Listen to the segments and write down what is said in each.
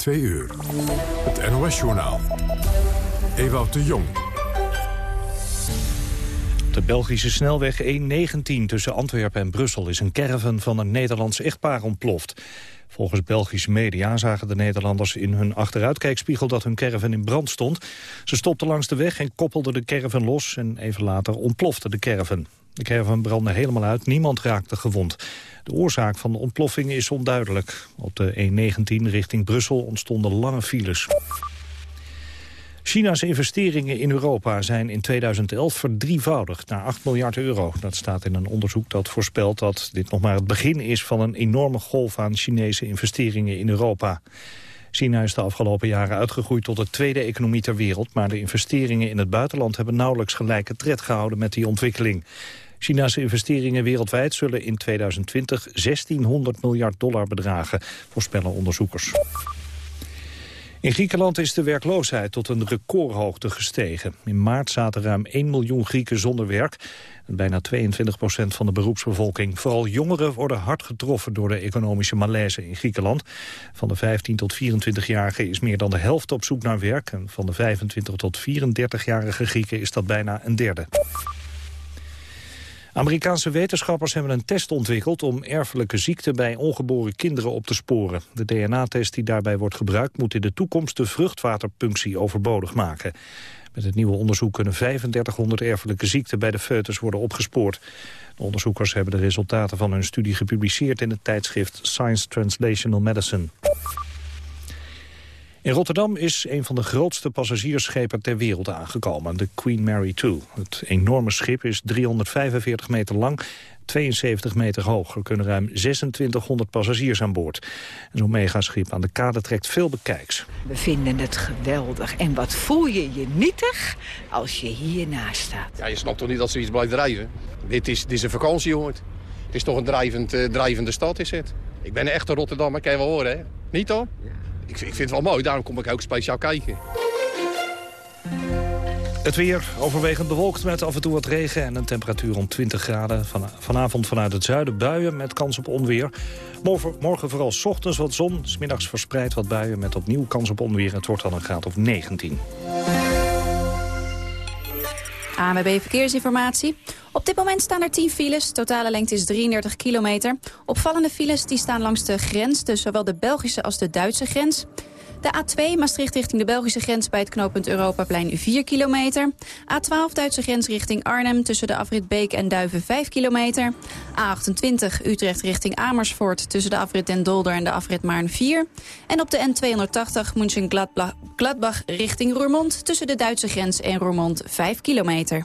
2 uur. Het NOS-journaal. Ewout de Jong. Op de Belgische snelweg E19 tussen Antwerpen en Brussel... is een caravan van een Nederlands echtpaar ontploft. Volgens Belgische media zagen de Nederlanders in hun achteruitkijkspiegel... dat hun caravan in brand stond. Ze stopten langs de weg en koppelden de caravan los... en even later ontplofte de caravan. De caravan brandde helemaal uit, niemand raakte gewond. De oorzaak van de ontploffing is onduidelijk. Op de E19 richting Brussel ontstonden lange files. China's investeringen in Europa zijn in 2011 verdrievoudigd naar 8 miljard euro. Dat staat in een onderzoek dat voorspelt dat dit nog maar het begin is van een enorme golf aan Chinese investeringen in Europa. China is de afgelopen jaren uitgegroeid tot de tweede economie ter wereld... maar de investeringen in het buitenland hebben nauwelijks gelijke tred gehouden met die ontwikkeling. China's investeringen wereldwijd zullen in 2020 1600 miljard dollar bedragen, voorspellen onderzoekers. In Griekenland is de werkloosheid tot een recordhoogte gestegen. In maart zaten ruim 1 miljoen Grieken zonder werk. Bijna 22 procent van de beroepsbevolking. Vooral jongeren worden hard getroffen door de economische malaise in Griekenland. Van de 15 tot 24-jarigen is meer dan de helft op zoek naar werk. En van de 25 tot 34-jarige Grieken is dat bijna een derde. Amerikaanse wetenschappers hebben een test ontwikkeld om erfelijke ziekten bij ongeboren kinderen op te sporen. De DNA-test die daarbij wordt gebruikt moet in de toekomst de vruchtwaterpunctie overbodig maken. Met het nieuwe onderzoek kunnen 3500 erfelijke ziekten bij de foetus worden opgespoord. De onderzoekers hebben de resultaten van hun studie gepubliceerd in het tijdschrift Science Translational Medicine. In Rotterdam is een van de grootste passagiersschepen ter wereld aangekomen, de Queen Mary 2. Het enorme schip is 345 meter lang, 72 meter hoog. Er kunnen ruim 2600 passagiers aan boord. Zo'n megaschip aan de kade trekt veel bekijks. We vinden het geweldig. En wat voel je je nietig als je hiernaast staat? Ja, je snapt toch niet dat zoiets blijft drijven? Dit is, dit is een vakantie, jongen. Het is toch een drijvend, uh, drijvende stad, is het. Ik ben echt een Rotterdammer, kan je wel horen, hè? Niet? Ja ik, ik vind het wel mooi, daarom kom ik ook speciaal kijken. Het weer overwegend bewolkt met af en toe wat regen en een temperatuur om 20 graden. Van, vanavond vanuit het zuiden buien met kans op onweer. Morgen, morgen vooral s ochtends wat zon, smiddags verspreid wat buien met opnieuw kans op onweer. Het wordt dan een graad of 19. ANWB Verkeersinformatie. Op dit moment staan er 10 files. Totale lengte is 33 kilometer. Opvallende files die staan langs de grens, dus zowel de Belgische als de Duitse grens. De A2 Maastricht richting de Belgische grens bij het knooppunt Europaplein 4 kilometer. A12 Duitse grens richting Arnhem tussen de afrit Beek en Duiven 5 kilometer. A28 Utrecht richting Amersfoort tussen de afrit Den Dolder en de afrit Maarn 4. En op de N280 München Gladbach richting Roermond tussen de Duitse grens en Roermond 5 kilometer.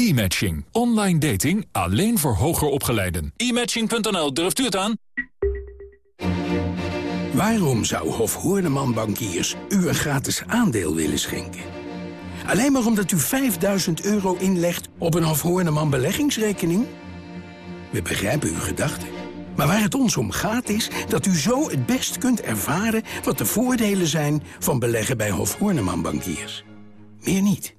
E-matching. Online dating alleen voor hoger opgeleiden. E-matching.nl, durft u het aan? Waarom zou Hof Hoorneman Bankiers u een gratis aandeel willen schenken? Alleen maar omdat u 5000 euro inlegt op een Hof Hoorneman beleggingsrekening? We begrijpen uw gedachten. Maar waar het ons om gaat is dat u zo het best kunt ervaren... wat de voordelen zijn van beleggen bij Hof Hoorneman Bankiers. Meer niet.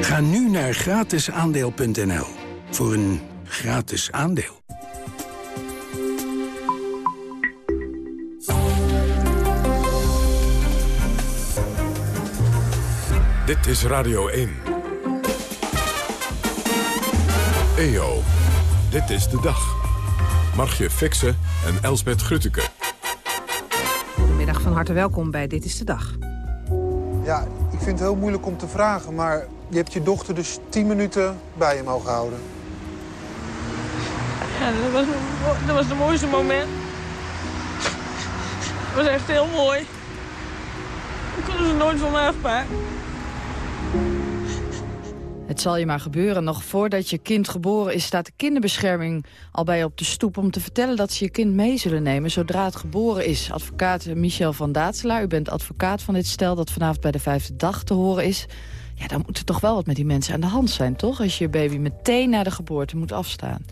Ga nu naar gratisaandeel.nl voor een gratis aandeel. Dit is Radio 1. EO, dit is de dag. Margje Fixen en Elsbet Grutteke. van harte welkom bij Dit is de Dag. Ja, vind het heel moeilijk om te vragen, maar je hebt je dochter dus 10 minuten bij je mogen houden. Ja, dat was, dat was het mooiste moment. Het was echt heel mooi. Ik kon ze nooit van me afpakken. Het zal je maar gebeuren. Nog voordat je kind geboren is, staat de kinderbescherming al bij je op de stoep... om te vertellen dat ze je kind mee zullen nemen zodra het geboren is. Advocaat Michel van Daatselaar, u bent advocaat van dit stel... dat vanavond bij de vijfde dag te horen is. Ja, dan moet er toch wel wat met die mensen aan de hand zijn, toch? Als je baby meteen na de geboorte moet afstaan.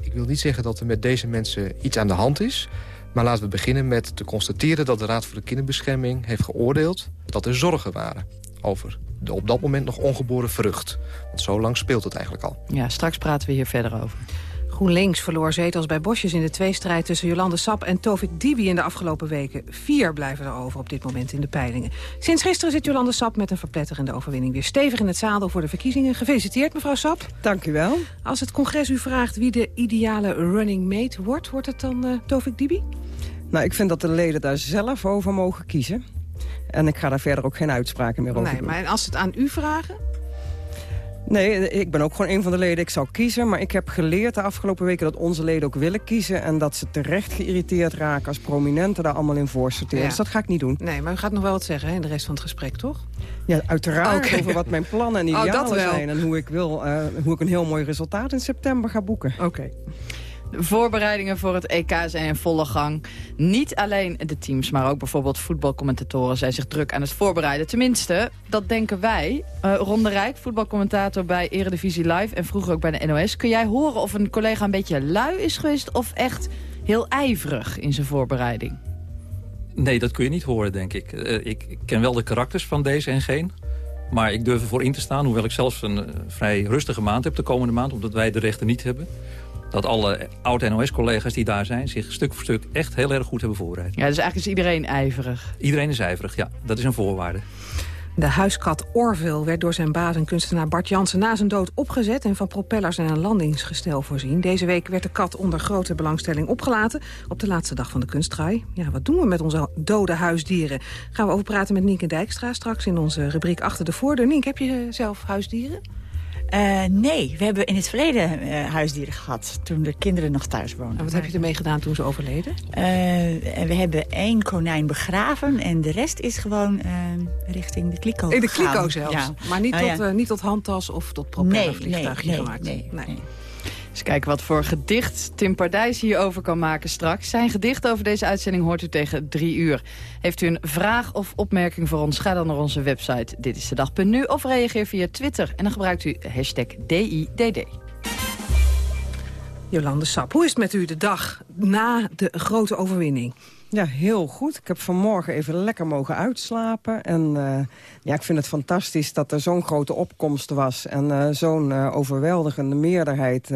Ik wil niet zeggen dat er met deze mensen iets aan de hand is... maar laten we beginnen met te constateren dat de Raad voor de Kinderbescherming heeft geoordeeld... dat er zorgen waren over de op dat moment nog ongeboren vrucht. Want zo lang speelt het eigenlijk al. Ja, straks praten we hier verder over. GroenLinks verloor zetels bij Bosjes in de tweestrijd tussen Jolande Sap en Tovik Dibi in de afgelopen weken. Vier blijven er over op dit moment in de peilingen. Sinds gisteren zit Jolande Sap met een verpletterende overwinning weer stevig in het zadel voor de verkiezingen. Gefeliciteerd mevrouw Sap. Dank u wel. Als het congres u vraagt wie de ideale running mate wordt, wordt het dan uh, Tovik Dibi? Nou, ik vind dat de leden daar zelf over mogen kiezen. En ik ga daar verder ook geen uitspraken meer over nee, doen. Maar als ze het aan u vragen? Nee, ik ben ook gewoon een van de leden. Ik zou kiezen, maar ik heb geleerd de afgelopen weken... dat onze leden ook willen kiezen... en dat ze terecht geïrriteerd raken als prominenten daar allemaal in voor sorteren. Ja. Dus dat ga ik niet doen. Nee, maar u gaat nog wel wat zeggen hè, in de rest van het gesprek, toch? Ja, uiteraard. Okay. Over wat mijn plannen en Oh, idealen zijn... en hoe ik, wil, uh, hoe ik een heel mooi resultaat in september ga boeken. Oké. Okay. Voorbereidingen voor het EK zijn in volle gang. Niet alleen de teams, maar ook bijvoorbeeld voetbalcommentatoren... zijn zich druk aan het voorbereiden. Tenminste, dat denken wij. Uh, Rijk, voetbalcommentator bij Eredivisie Live... en vroeger ook bij de NOS. Kun jij horen of een collega een beetje lui is geweest... of echt heel ijverig in zijn voorbereiding? Nee, dat kun je niet horen, denk ik. Uh, ik. Ken wel de karakters van deze en geen... Maar ik durf ervoor in te staan, hoewel ik zelfs een uh, vrij rustige maand heb de komende maand... omdat wij de rechten niet hebben dat alle oud-NOS-collega's die daar zijn... zich stuk voor stuk echt heel erg goed hebben voorbereid. Ja, dus eigenlijk is iedereen ijverig. Iedereen is ijverig, ja. Dat is een voorwaarde. De huiskat Orville werd door zijn baas en kunstenaar Bart Jansen na zijn dood opgezet... en van propellers en een landingsgestel voorzien. Deze week werd de kat onder grote belangstelling opgelaten... op de laatste dag van de kunstdraai. Ja, wat doen we met onze dode huisdieren? Gaan we over praten met Nienke Dijkstra straks in onze rubriek Achter de Voordeur. Nienke, heb je zelf huisdieren? Uh, nee, we hebben in het verleden uh, huisdieren gehad, toen de kinderen nog thuis woonden. En wat heb je ermee gedaan toen ze overleden? Uh, we hebben één konijn begraven en de rest is gewoon richting de kliko In de kliko zelfs? Ja. Maar niet, tot, ja. niet tot handtas of tot propellervliegtuigje nee, nee, gemaakt? Nee, nee, nee. Eens kijken wat voor gedicht Tim Pardijs hierover kan maken straks. Zijn gedicht over deze uitzending hoort u tegen drie uur. Heeft u een vraag of opmerking voor ons? Ga dan naar onze website Dit of reageer via Twitter. En dan gebruikt u hashtag DIDD. Jolande Sap, hoe is het met u de dag na de grote overwinning? Ja, heel goed. Ik heb vanmorgen even lekker mogen uitslapen. En uh, ja, ik vind het fantastisch dat er zo'n grote opkomst was... en uh, zo'n uh, overweldigende meerderheid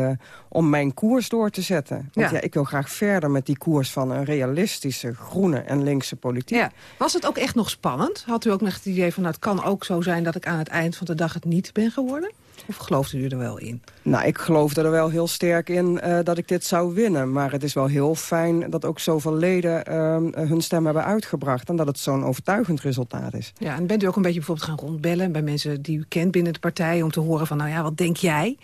om mijn koers door te zetten. Want ja. ja. ik wil graag verder met die koers van een realistische, groene en linkse politiek. Ja. Was het ook echt nog spannend? Had u ook nog het idee van, nou, het kan ook zo zijn... dat ik aan het eind van de dag het niet ben geworden? Of geloofde u er wel in? Nou, ik geloofde er wel heel sterk in uh, dat ik dit zou winnen. Maar het is wel heel fijn dat ook zoveel leden uh, hun stem hebben uitgebracht... en dat het zo'n overtuigend resultaat is. Ja, en bent u ook een beetje bijvoorbeeld gaan rondbellen... bij mensen die u kent binnen de partij... om te horen van, nou ja, wat denk jij?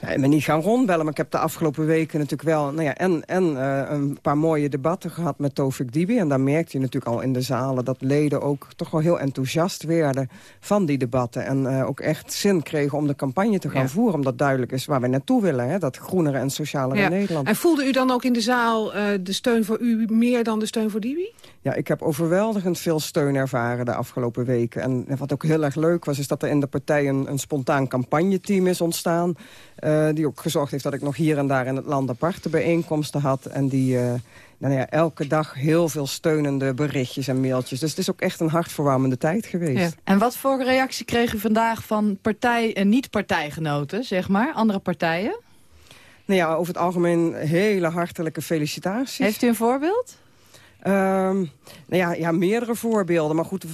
Ja, ik ben niet gaan rondbellen, maar ik heb de afgelopen weken natuurlijk wel... Nou ja, en, en uh, een paar mooie debatten gehad met Tovik Dibi. En daar merkte je natuurlijk al in de zalen... dat leden ook toch wel heel enthousiast werden van die debatten. En uh, ook echt zin kregen om de campagne te gaan ja. voeren. Omdat duidelijk is waar we naartoe willen. Hè? Dat groenere en socialere ja. Nederland. En voelde u dan ook in de zaal uh, de steun voor u meer dan de steun voor Dibi? Ja, ik heb overweldigend veel steun ervaren de afgelopen weken. En wat ook heel erg leuk was, is dat er in de partij een, een spontaan campagneteam is ontstaan. Uh, die ook gezorgd heeft dat ik nog hier en daar in het land aparte bijeenkomsten had. En die uh, nou ja, elke dag heel veel steunende berichtjes en mailtjes. Dus het is ook echt een hartverwarmende tijd geweest. Ja. En wat voor reactie kreeg u vandaag van partij- en niet-partijgenoten, zeg maar, andere partijen? Nou ja, over het algemeen hele hartelijke felicitaties. Heeft u een voorbeeld? Um, nou ja, ja, meerdere voorbeelden. Maar goed,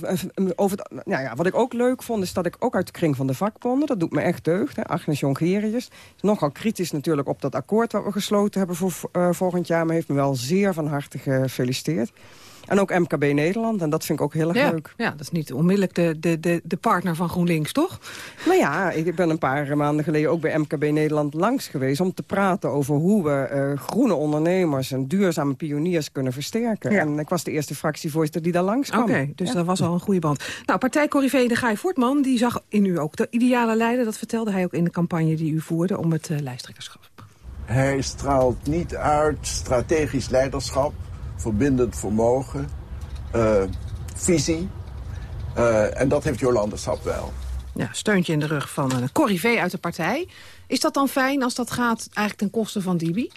over het, nou ja, wat ik ook leuk vond... is dat ik ook uit de kring van de vakbonden... dat doet me echt deugd, hè, Agnes Jongerius... is nogal kritisch natuurlijk op dat akkoord... wat we gesloten hebben voor uh, volgend jaar... maar heeft me wel zeer van harte gefeliciteerd. En ook MKB Nederland, en dat vind ik ook heel erg Ja, leuk. ja, dat is niet onmiddellijk de, de, de, de partner van GroenLinks, toch? Nou ja, ik ben een paar maanden geleden ook bij MKB Nederland langs geweest... om te praten over hoe we eh, groene ondernemers en duurzame pioniers kunnen versterken. Ja. En ik was de eerste fractievoorzitter die daar langs kwam. Oké, dus Ja. dat was al een goede band. Nou, partijcorrivé de Guy Voortman, die zag in u ook de ideale leider. Dat vertelde hij ook in de campagne die u voerde om het eh, lijsttrekkerschap. Hij straalt niet uit strategisch leiderschap, verbindend vermogen, eh, visie. Eh, en dat heeft Jolande Sap wel. Ja, steuntje in de rug van een corrivé uit de partij. Is dat dan fijn als dat gaat eigenlijk ten koste van Dibi?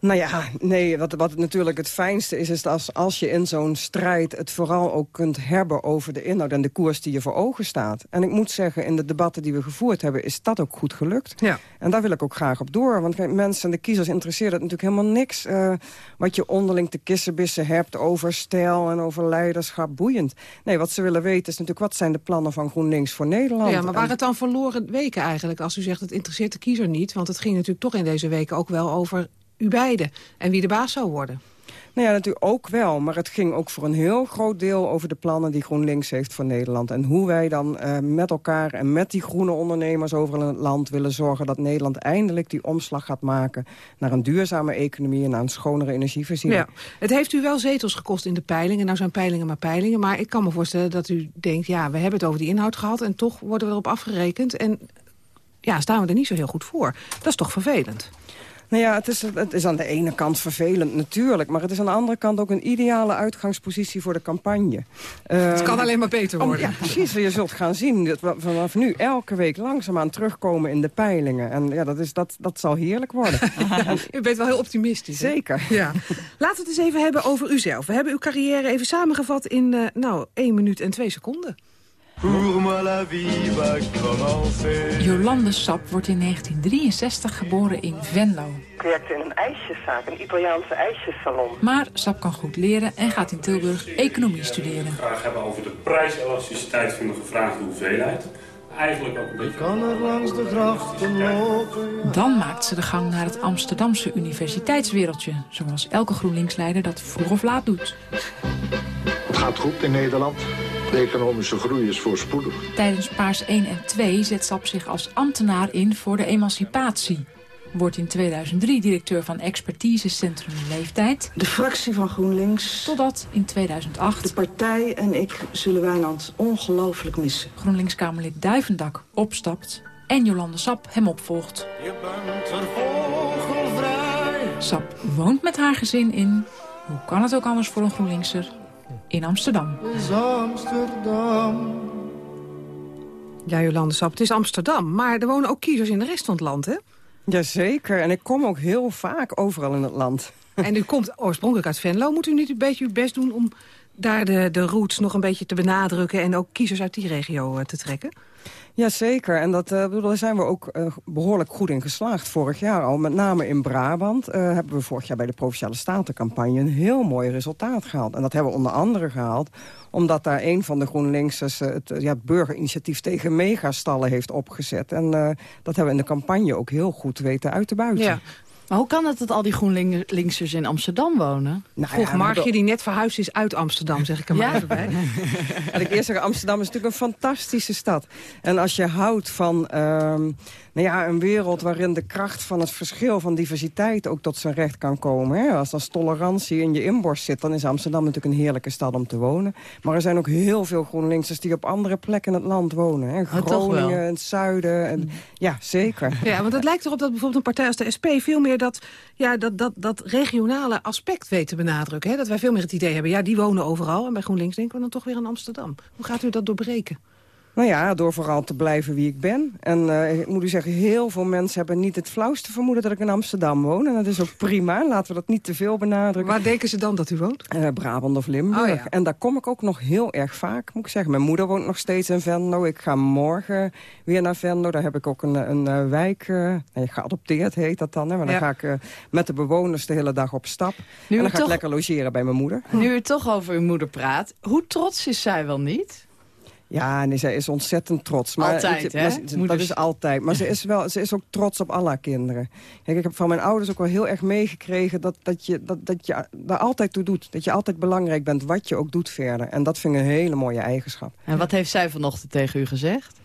Nou ja, nee, wat, wat natuurlijk het fijnste is... is dat als, als je in zo'n strijd het vooral ook kunt hebben over de inhoud... en de koers die je voor ogen staat. En ik moet zeggen, in de debatten die we gevoerd hebben... is dat ook goed gelukt. Ja. En daar wil ik ook graag op door. Want kijk, mensen en de kiezers interesseert het natuurlijk helemaal niks... eh, wat je onderling te kissenbissen hebt over stijl en over leiderschap. Boeiend. Nee, wat ze willen weten is natuurlijk... wat zijn de plannen van GroenLinks voor Nederland? Ja, maar En- waren het dan verloren weken eigenlijk? Als u zegt, het interesseert de kiezer niet. Want het ging natuurlijk toch in deze weken ook wel over u beiden. En wie de baas zou worden. Nou ja, natuurlijk ook wel. Maar het ging ook voor een heel groot deel over de plannen die GroenLinks heeft voor Nederland. En hoe wij dan eh, met elkaar en met die groene ondernemers over het land willen zorgen... dat Nederland eindelijk die omslag gaat maken naar een duurzame economie... en naar een schonere energievoorziening. Ja, het heeft u wel zetels gekost in de peilingen. Nou zijn peilingen maar peilingen. Maar ik kan me voorstellen dat u denkt... ja, we hebben het over die inhoud gehad... en toch worden we erop afgerekend. En ja, staan we er niet zo heel goed voor. Dat is toch vervelend? Nou ja, het is, het is aan de ene kant vervelend natuurlijk... maar het is aan de andere kant ook een ideale uitgangspositie voor de campagne. Het Eh, kan alleen maar beter om- worden. ja, precies. Je zult gaan zien dat we vanaf nu elke week langzaamaan terugkomen in de peilingen. En ja, dat, is, dat, dat zal heerlijk worden. U bent wel heel optimistisch. hè? Zeker. Ja. Laten we het eens even hebben over uzelf. We hebben uw carrière even samengevat in eh, nou, 1 minuut en 2 seconden. Jolande Sap wordt in 1963 geboren in Venlo. Ik werkte in een ijsjeszaak, een Italiaanse ijsjessalon. Maar Sap kan goed leren en gaat in Tilburg economie studeren. graag hebben over de prijselasticiteit van de gevraagde hoeveelheid. Eigenlijk ook een beetje... Kan er langs de grachten lopen. Dan maakt ze de gang naar het Amsterdamse universiteitswereldje. Zoals elke GroenLinksleider dat vroeg of laat doet. Het gaat goed in Nederland. De economische groei is voorspoedig. Tijdens Paars 1 en 2 zet Sap zich als ambtenaar in voor de emancipatie. Wordt in 2003 directeur van expertisecentrum Leeftijd. De fractie van GroenLinks, Totdat in 2008 de partij en ik zullen Wijnand ongelooflijk missen. GroenLinks-Kamerlid Duivendak opstapt en Jolande Sap hem opvolgt. Je bent er vogelvrij. Sap woont met haar gezin in, hoe kan het ook anders voor een GroenLinkser, in Amsterdam. Is Amsterdam. Ja, Jolande Sap, het is Amsterdam. Maar er wonen ook kiezers in de rest van het land, hè? Jazeker, en ik kom ook heel vaak overal in het land. En u komt oorspronkelijk uit Venlo. Moet u niet een beetje uw best doen om daar de, de roots nog een beetje te benadrukken... en ook kiezers uit die regio eh, te trekken? Jazeker, en dat, eh, bedoel, daar zijn we ook eh, behoorlijk goed in geslaagd vorig jaar al. Met name in Brabant eh, hebben we vorig jaar bij de Provinciale Statencampagne... een heel mooi resultaat gehaald. En dat hebben we onder andere gehaald omdat daar een van de GroenLinksers... het, ja, burgerinitiatief tegen megastallen heeft opgezet. En dat hebben we in de campagne ook heel goed weten uit te buiten. Maar hoe kan het dat al die GroenLinksers in Amsterdam wonen? Nou Vroeg ja, Margje, dat- die net verhuisd is uit Amsterdam, zeg ik er maar Ja? even bij. Laat ik eerst zeggen, Amsterdam is natuurlijk een fantastische stad. En als je houdt van ehm, nou ja, een wereld waarin de kracht van het verschil van diversiteit ook tot zijn recht kan komen. Hè? Als als tolerantie in je inborst zit, dan is Amsterdam natuurlijk een heerlijke stad om te wonen. Maar er zijn ook heel veel GroenLinksers die op andere plekken in het land wonen. Hè? wel? Groningen, het zuiden. En, ja, zeker. Ja, want het lijkt erop dat bijvoorbeeld een partij als de SP... veel meer dat, ja, dat, dat, dat regionale aspect weet te benadrukken. Hè? Dat wij veel meer het idee hebben, ja, die wonen overal. En bij GroenLinks denken we dan toch weer aan Amsterdam. Hoe gaat u dat doorbreken? Nou ja, door vooral te blijven wie ik ben. En eh, ik moet u zeggen, heel veel mensen hebben niet het flauwste vermoeden dat ik in Amsterdam woon. En dat is ook prima. Laten we dat niet te veel benadrukken. Waar denken ze dan dat u woont? Eh, Brabant of Limburg. Oh, ja. En daar kom ik ook nog heel erg vaak, moet ik zeggen. Mijn moeder woont nog steeds in Venlo. Ik ga morgen weer naar Venlo. Daar heb ik ook een, een eh, wijk, nee, geadopteerd heet dat dan. Hè. Maar dan Ja. ga ik met de bewoners de hele dag op stap. Nu en dan ga toch- ik lekker logeren bij mijn moeder. Nu u toch over uw moeder praat, hoe trots is zij wel niet? Ja, nee, zij is ontzettend trots. Maar, altijd, hè? maar Dat Moeders. is altijd. Maar ze is, wel, ze is ook trots op alle haar kinderen. Kijk, ik heb van mijn ouders ook wel heel erg meegekregen... Dat, dat, je, dat, dat je daar altijd toe doet. Dat je altijd belangrijk bent, wat je ook doet verder. En dat vind ik een hele mooie eigenschap. En wat heeft zij vanochtend tegen u gezegd?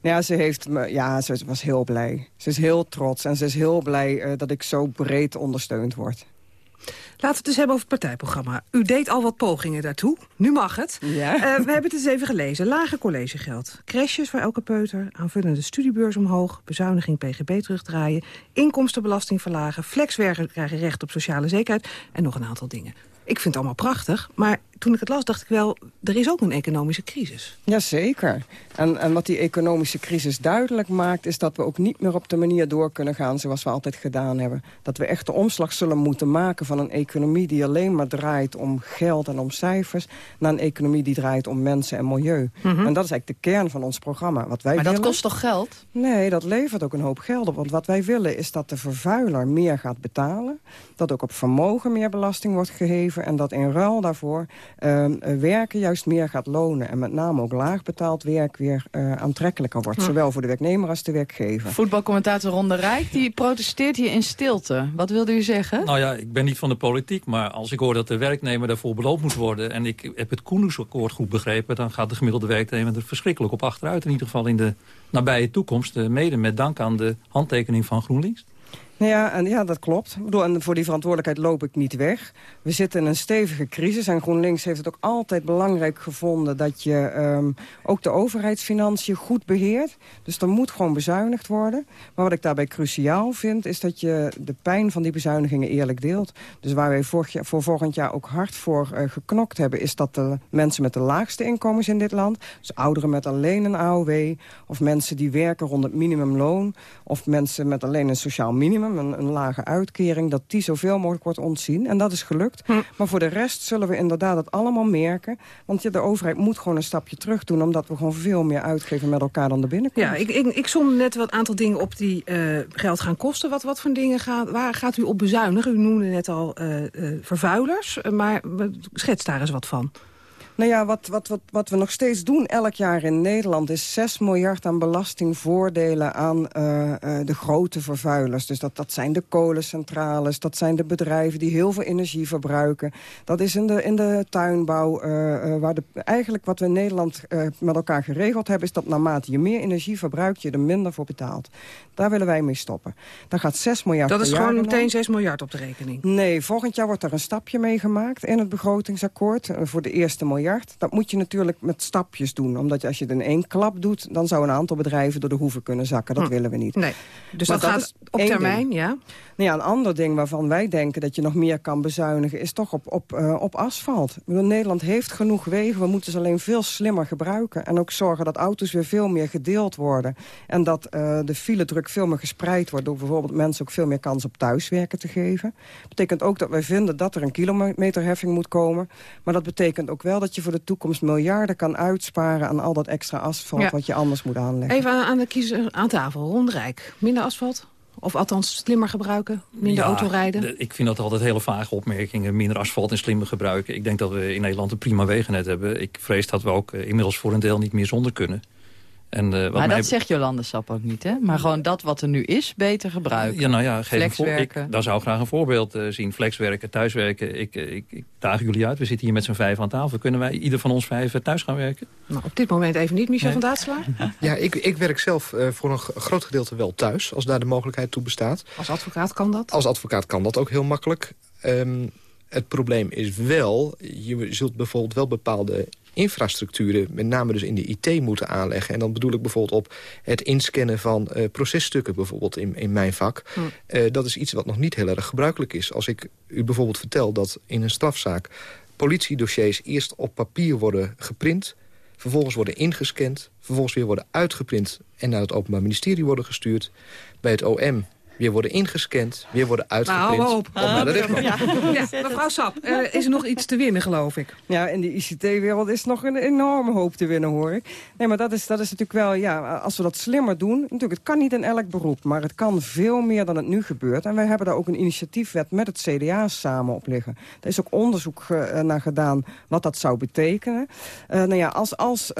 Ja, ze, heeft me, ja, ze was heel blij. Ze is heel trots en ze is heel blij eh, dat ik zo breed ondersteund word. Laten we het eens hebben over het partijprogramma. U deed al wat pogingen daartoe. Nu mag het. Ja. Eh, we hebben het eens even gelezen. Lage collegegeld. Crèches voor elke peuter. Aanvullende studiebeurs omhoog. Bezuiniging PGB terugdraaien. Inkomstenbelasting verlagen. Flexwerkers krijgen recht op sociale zekerheid. En nog een aantal dingen. Ik vind het allemaal prachtig. Maar toen ik het las dacht ik wel... er is ook een economische crisis. Jazeker. En, en wat die economische crisis duidelijk maakt... is dat we ook niet meer op de manier door kunnen gaan zoals we altijd gedaan hebben. Dat we echt de omslag zullen moeten maken van een economie... die alleen maar draait om geld en om cijfers... naar een economie die draait om mensen en milieu. Mhm. En dat is eigenlijk de kern van ons programma. Wat wij Maar dat kost toch geld? Nee, dat levert ook een hoop geld op. Want wat wij willen is dat de vervuiler meer gaat betalen. Dat ook op vermogen meer belasting wordt geheven. En dat in ruil daarvoor ehm, eh, werken juist meer gaat lonen. En met name ook laag betaald werk weer eh, aantrekkelijker wordt. Hm. Zowel voor de werknemer als de werkgever. Voetbalcommentator Ron de Rijk die protesteert hier in stilte. Wat wilde u zeggen? Nou ja, ik ben niet van de politiek, maar als ik hoor dat de werknemer daarvoor beloond moet worden... en ik heb het Koendersakkoord goed begrepen... dan gaat de gemiddelde werknemer er verschrikkelijk op achteruit. In ieder geval in de nabije toekomst. eh, mede met dank aan de handtekening van GroenLinks. Ja, en ja, dat klopt. En voor die verantwoordelijkheid loop ik niet weg. We zitten in een stevige crisis en GroenLinks heeft het ook altijd belangrijk gevonden... dat je ehm, ook de overheidsfinanciën goed beheert. Dus er moet gewoon bezuinigd worden. Maar wat ik daarbij cruciaal vind, is dat je de pijn van die bezuinigingen eerlijk deelt. Dus waar wij vorig jaar, voor volgend jaar ook hard voor eh, geknokt hebben... is dat de mensen met de laagste inkomens in dit land... dus ouderen met alleen een AOW... of mensen die werken rond het minimumloon... of mensen met alleen een sociaal minimum, een, een lage uitkering... dat die zoveel mogelijk wordt ontzien. En dat is gelukt. Maar voor de rest zullen we inderdaad het allemaal merken. Want ja, de overheid moet gewoon een stapje terug doen... omdat we gewoon veel meer uitgeven met elkaar dan de binnenkomt. Ja, ik, ik, ik som net wat aantal dingen op die eh, geld gaan kosten. Wat, wat voor dingen gaat, waar gaat u op bezuinigen? U noemde net al eh, eh, vervuilers, maar schets daar eens wat van. Nou ja, wat, wat, wat, wat we nog steeds doen elk jaar in Nederland... is 6 miljard aan belastingvoordelen aan eh, eh, de grote vervuilers. Dus dat, dat zijn de kolencentrales, dat zijn de bedrijven... die heel veel energie verbruiken. Dat is in de, in de tuinbouw, eh, waar de, eigenlijk wat we in Nederland met elkaar geregeld hebben... is dat naarmate je meer energie verbruikt, je er minder voor betaalt. Daar willen wij mee stoppen. Daar gaat 6 miljard Dat is gewoon meteen 6 miljard op de rekening. Nee, volgend jaar wordt er een stapje mee gemaakt in het begrotingsakkoord voor de eerste miljard. Dat moet je natuurlijk met stapjes doen. Omdat je, als je het in één klap doet, dan zou een aantal bedrijven door de hoeven kunnen zakken. Dat Hm. willen we niet. Nee. Dus Maar dat, gaat is op termijn, ding. ja? Nou ja, een ander ding waarvan wij denken dat je nog meer kan bezuinigen... is toch op, op, eh, op asfalt. Bedoel, Nederland heeft genoeg wegen. We moeten ze alleen veel slimmer gebruiken. En ook zorgen dat auto's weer veel meer gedeeld worden. En dat eh, de filedruk veel meer gespreid wordt... door bijvoorbeeld mensen ook veel meer kans op thuiswerken te geven. Dat betekent ook dat wij vinden dat er een kilometerheffing moet komen. Maar dat betekent ook wel dat je voor de toekomst miljarden kan uitsparen... aan al dat extra asfalt Ja. wat je anders moet aanleggen. Even aan, de kiezer aan tafel, Ron de Rijk. Minder asfalt? Of althans slimmer gebruiken? Minder Ja, autorijden? de- ik vind dat altijd hele vage opmerkingen. Minder asfalt en slimmer gebruiken. Ik denk dat we in Nederland een prima wegennet hebben. Ik vrees dat we ook eh, inmiddels voor een deel niet meer zonder kunnen. En, eh, wat Maar mij- dat zegt Jolande Sap ook niet, hè? Maar gewoon dat wat er nu is, beter gebruiken. Ja, nou ja, geef ik, Flexwerken. daar zou ik graag een voorbeeld eh, zien. Flexwerken, thuiswerken. Ik, eh, ik, ik daag jullie uit. We zitten hier met z'n vijf aan tafel. Kunnen wij ieder van ons vijf thuis gaan werken? Nou, op dit moment even niet, Michel Nee. van Daatselaar. Ja, ik, ik werk zelf eh, voor een groot gedeelte wel thuis, als daar de mogelijkheid toe bestaat. Als advocaat kan dat? Als advocaat kan dat ook heel makkelijk. Ehm, het probleem is wel, je zult bijvoorbeeld wel bepaalde infrastructuren... met name dus in de IT moeten aanleggen. En dan bedoel ik bijvoorbeeld op het inscannen van eh, processtukken... bijvoorbeeld in, in mijn vak. Hm. Eh, dat is iets wat nog niet heel erg gebruikelijk is. Als ik u bijvoorbeeld vertel dat in een strafzaak... politiedossiers eerst op papier worden geprint... vervolgens worden ingescand... vervolgens weer worden uitgeprint en naar het Openbaar Ministerie worden gestuurd. Bij het OM weer worden ingescand, weer worden uitgeprint. Nou, hoop. Om naar de. Ja. Ja, mevrouw Sap, uh, is er nog iets te winnen, geloof ik? Ja, in die ICT-wereld is nog een enorme hoop te winnen, hoor ik. Nee, maar dat is, dat is natuurlijk wel, ja, als we dat slimmer doen... Natuurlijk, het kan niet in elk beroep, maar het kan veel meer dan het nu gebeurt. En wij hebben daar ook een initiatiefwet met het CDA samen op liggen. Er is ook onderzoek uh, naar gedaan wat dat zou betekenen. Uh, nou ja, als, als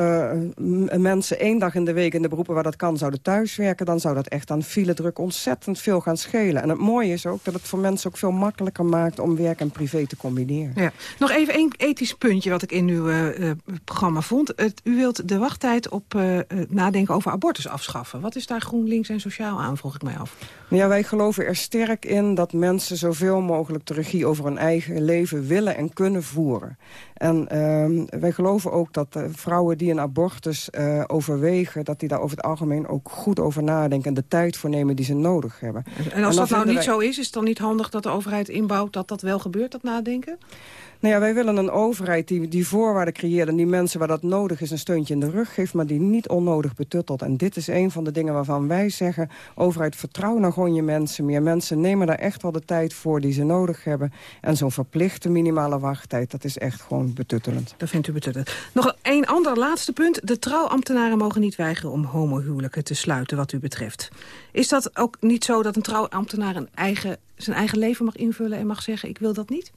mensen één dag in de week in de beroepen waar dat kan zouden thuiswerken... dan zou dat echt aan file druk ontzettend veel gaan schelen. En het mooie is ook dat het voor mensen ook veel makkelijker maakt... om werk en privé te combineren. Ja. Nog even één ethisch puntje wat ik in uw uh, programma vond. Het, u wilt de wachttijd op uh, nadenken over abortus afschaffen. Wat is daar GroenLinks en Sociaal aan, vroeg ik mij af. Nou ja, wij geloven er sterk in dat mensen zoveel mogelijk de regie over hun eigen leven willen en kunnen voeren. En uh, wij geloven ook dat vrouwen die een abortus overwegen... dat die daar over het algemeen ook goed over nadenken... en de tijd voor nemen die ze nodig hebben. En, en als en dat nou niet wij... zo is, is het dan niet handig dat de overheid inbouwt... dat dat wel gebeurt, dat nadenken? Nou ja, wij willen een overheid die, die voorwaarden creëert... en die mensen waar dat nodig is een steuntje in de rug geeft... maar die niet onnodig betuttelt. En dit is een van de dingen waarvan wij zeggen... overheid, vertrouw nou gewoon je mensen meer. Mensen nemen daar echt wel de tijd voor die ze nodig hebben. En zo'n verplichte minimale wachttijd, dat is echt gewoon betuttelend. Dat vindt u betuttelend. Nog een ander laatste punt. De trouwambtenaren mogen niet weigeren om homohuwelijken te sluiten wat u betreft. Is dat ook niet zo dat een trouwambtenaar een eigen, zijn eigen leven mag invullen... en mag zeggen, ik wil dat niet?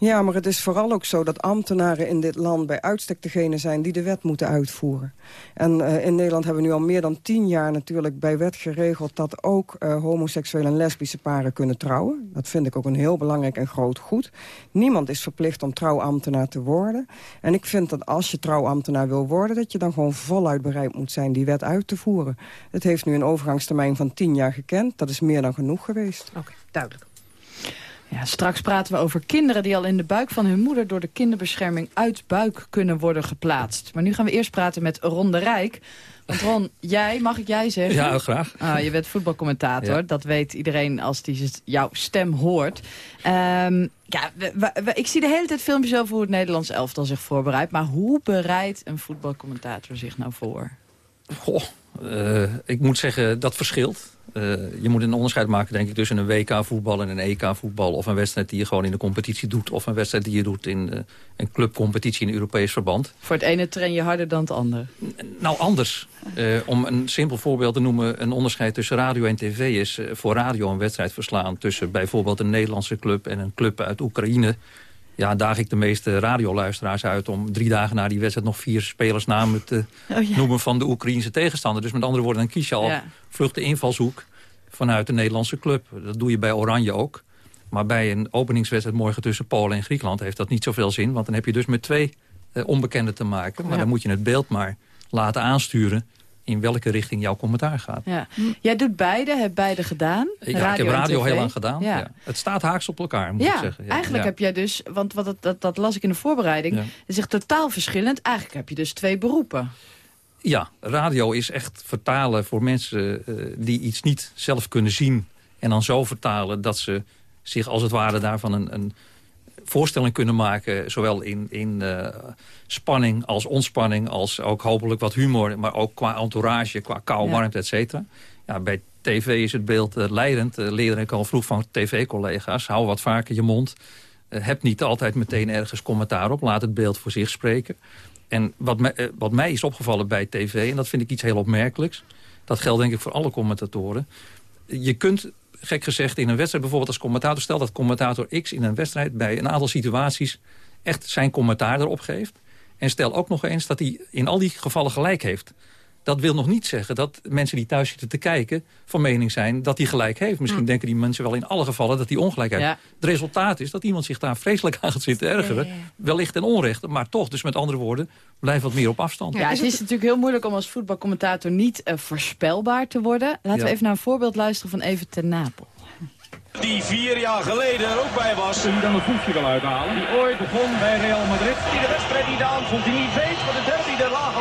Ja, maar het is vooral ook zo dat ambtenaren in dit land bij uitstek degene zijn die de wet moeten uitvoeren. En uh, in Nederland hebben we nu al meer dan tien jaar natuurlijk bij wet geregeld dat ook uh, homoseksuele en lesbische paren kunnen trouwen. Dat vind ik ook een heel belangrijk en groot goed. Niemand is verplicht om trouwambtenaar te worden. En ik vind dat als je trouwambtenaar wil worden, dat je dan gewoon voluit bereid moet zijn die wet uit te voeren. Het heeft nu een overgangstermijn van tien jaar gekend. Dat is meer dan genoeg geweest. Oké, duidelijk. Ja, straks praten we over kinderen die al in de buik van hun moeder... door de kinderbescherming uit buik kunnen worden geplaatst. Maar nu gaan we eerst praten met Ron de Rijk. Want Ron, jij, mag ik jij zeggen? Ja, graag. Ah, je bent voetbalcommentator. Ja. Dat weet iedereen als die jouw stem hoort. Um, ja, we, we, ik zie de hele tijd filmpjes over hoe het Nederlands elftal zich voorbereidt. Maar hoe bereidt een voetbalcommentator zich nou voor? Goh, uh, ik moet zeggen, dat verschilt. Uh, je moet een onderscheid maken denk ik, tussen een WK-voetbal en een EK-voetbal. Of een wedstrijd die je gewoon in de competitie doet. Of een wedstrijd die je doet in uh, een clubcompetitie in Europees verband. Voor het ene train je harder dan het andere? Nou, anders. Uh, om een simpel voorbeeld te noemen. Een onderscheid tussen radio en tv is voor radio een wedstrijd verslaan. Tussen bijvoorbeeld een Nederlandse club en een club uit Oekraïne ja, daag ik de meeste radioluisteraars uit... om drie dagen na die wedstrijd nog vier spelersnamen te oh, ja. noemen van de Oekraïnse tegenstander. Dus met andere woorden, dan kies je al ja. vlucht de invalshoek vanuit de Nederlandse club. Dat doe je bij Oranje ook. Maar bij een openingswedstrijd morgen tussen Polen en Griekenland... heeft dat niet zoveel zin, want dan heb je dus met twee uh, onbekenden te maken. Maar ja. dan moet je het beeld maar laten aansturen in welke richting jouw commentaar gaat. Ja. Jij doet beide, hebt beide gedaan. Ja, radio ik heb radio heel lang gedaan. Ja. Ja. Het staat haaks op elkaar, moet ja, ik zeggen. Ja, eigenlijk heb jij dus, want wat dat, dat, dat las ik in de voorbereiding... het is echt totaal verschillend. Eigenlijk heb je dus twee beroepen. Ja, radio is echt vertalen voor mensen uh, die iets niet zelf kunnen zien... en dan zo vertalen dat ze zich als het ware daarvan een... een voorstelling kunnen maken. Zowel in, in uh, spanning als ontspanning. Als ook hopelijk wat humor. Maar ook qua entourage, qua kou, ja. warmte, et cetera. Ja, bij tv is het beeld uh, leidend. Uh, leerde ik al vroeg van tv-collega's. Hou wat vaker je mond. heb niet altijd meteen ergens commentaar op. Laat het beeld voor zich spreken. En wat, me, wat mij is opgevallen bij tv, en dat vind ik iets heel opmerkelijks... dat geldt denk ik voor alle commentatoren... je kunt gek gezegd in een wedstrijd bijvoorbeeld als commentator... stel dat commentator X in een wedstrijd bij een aantal situaties... echt zijn commentaar erop geeft. En stel ook nog eens dat hij in al die gevallen gelijk heeft. Dat wil nog niet zeggen dat mensen die thuis zitten te kijken... van mening zijn dat hij gelijk heeft. Misschien denken die mensen wel in alle gevallen dat hij ongelijk heeft. Ja. Het resultaat is dat iemand zich daar vreselijk aan gaat zitten ergeren. Ja, ja, Wellicht ten onrechte, maar toch. Dus met andere woorden, blijf wat meer op afstand. Ja, het is natuurlijk heel moeilijk om als voetbalcommentator niet uh, voorspelbaar te worden. Laten we even naar een voorbeeld luisteren van Even ten Napel. Die vier jaar geleden er ook bij was. Die dan een voetje wil uithalen. Die ooit begon bij Real Madrid. Die de wedstrijd niet aanvoelt. Die niet weet wat de derby de lage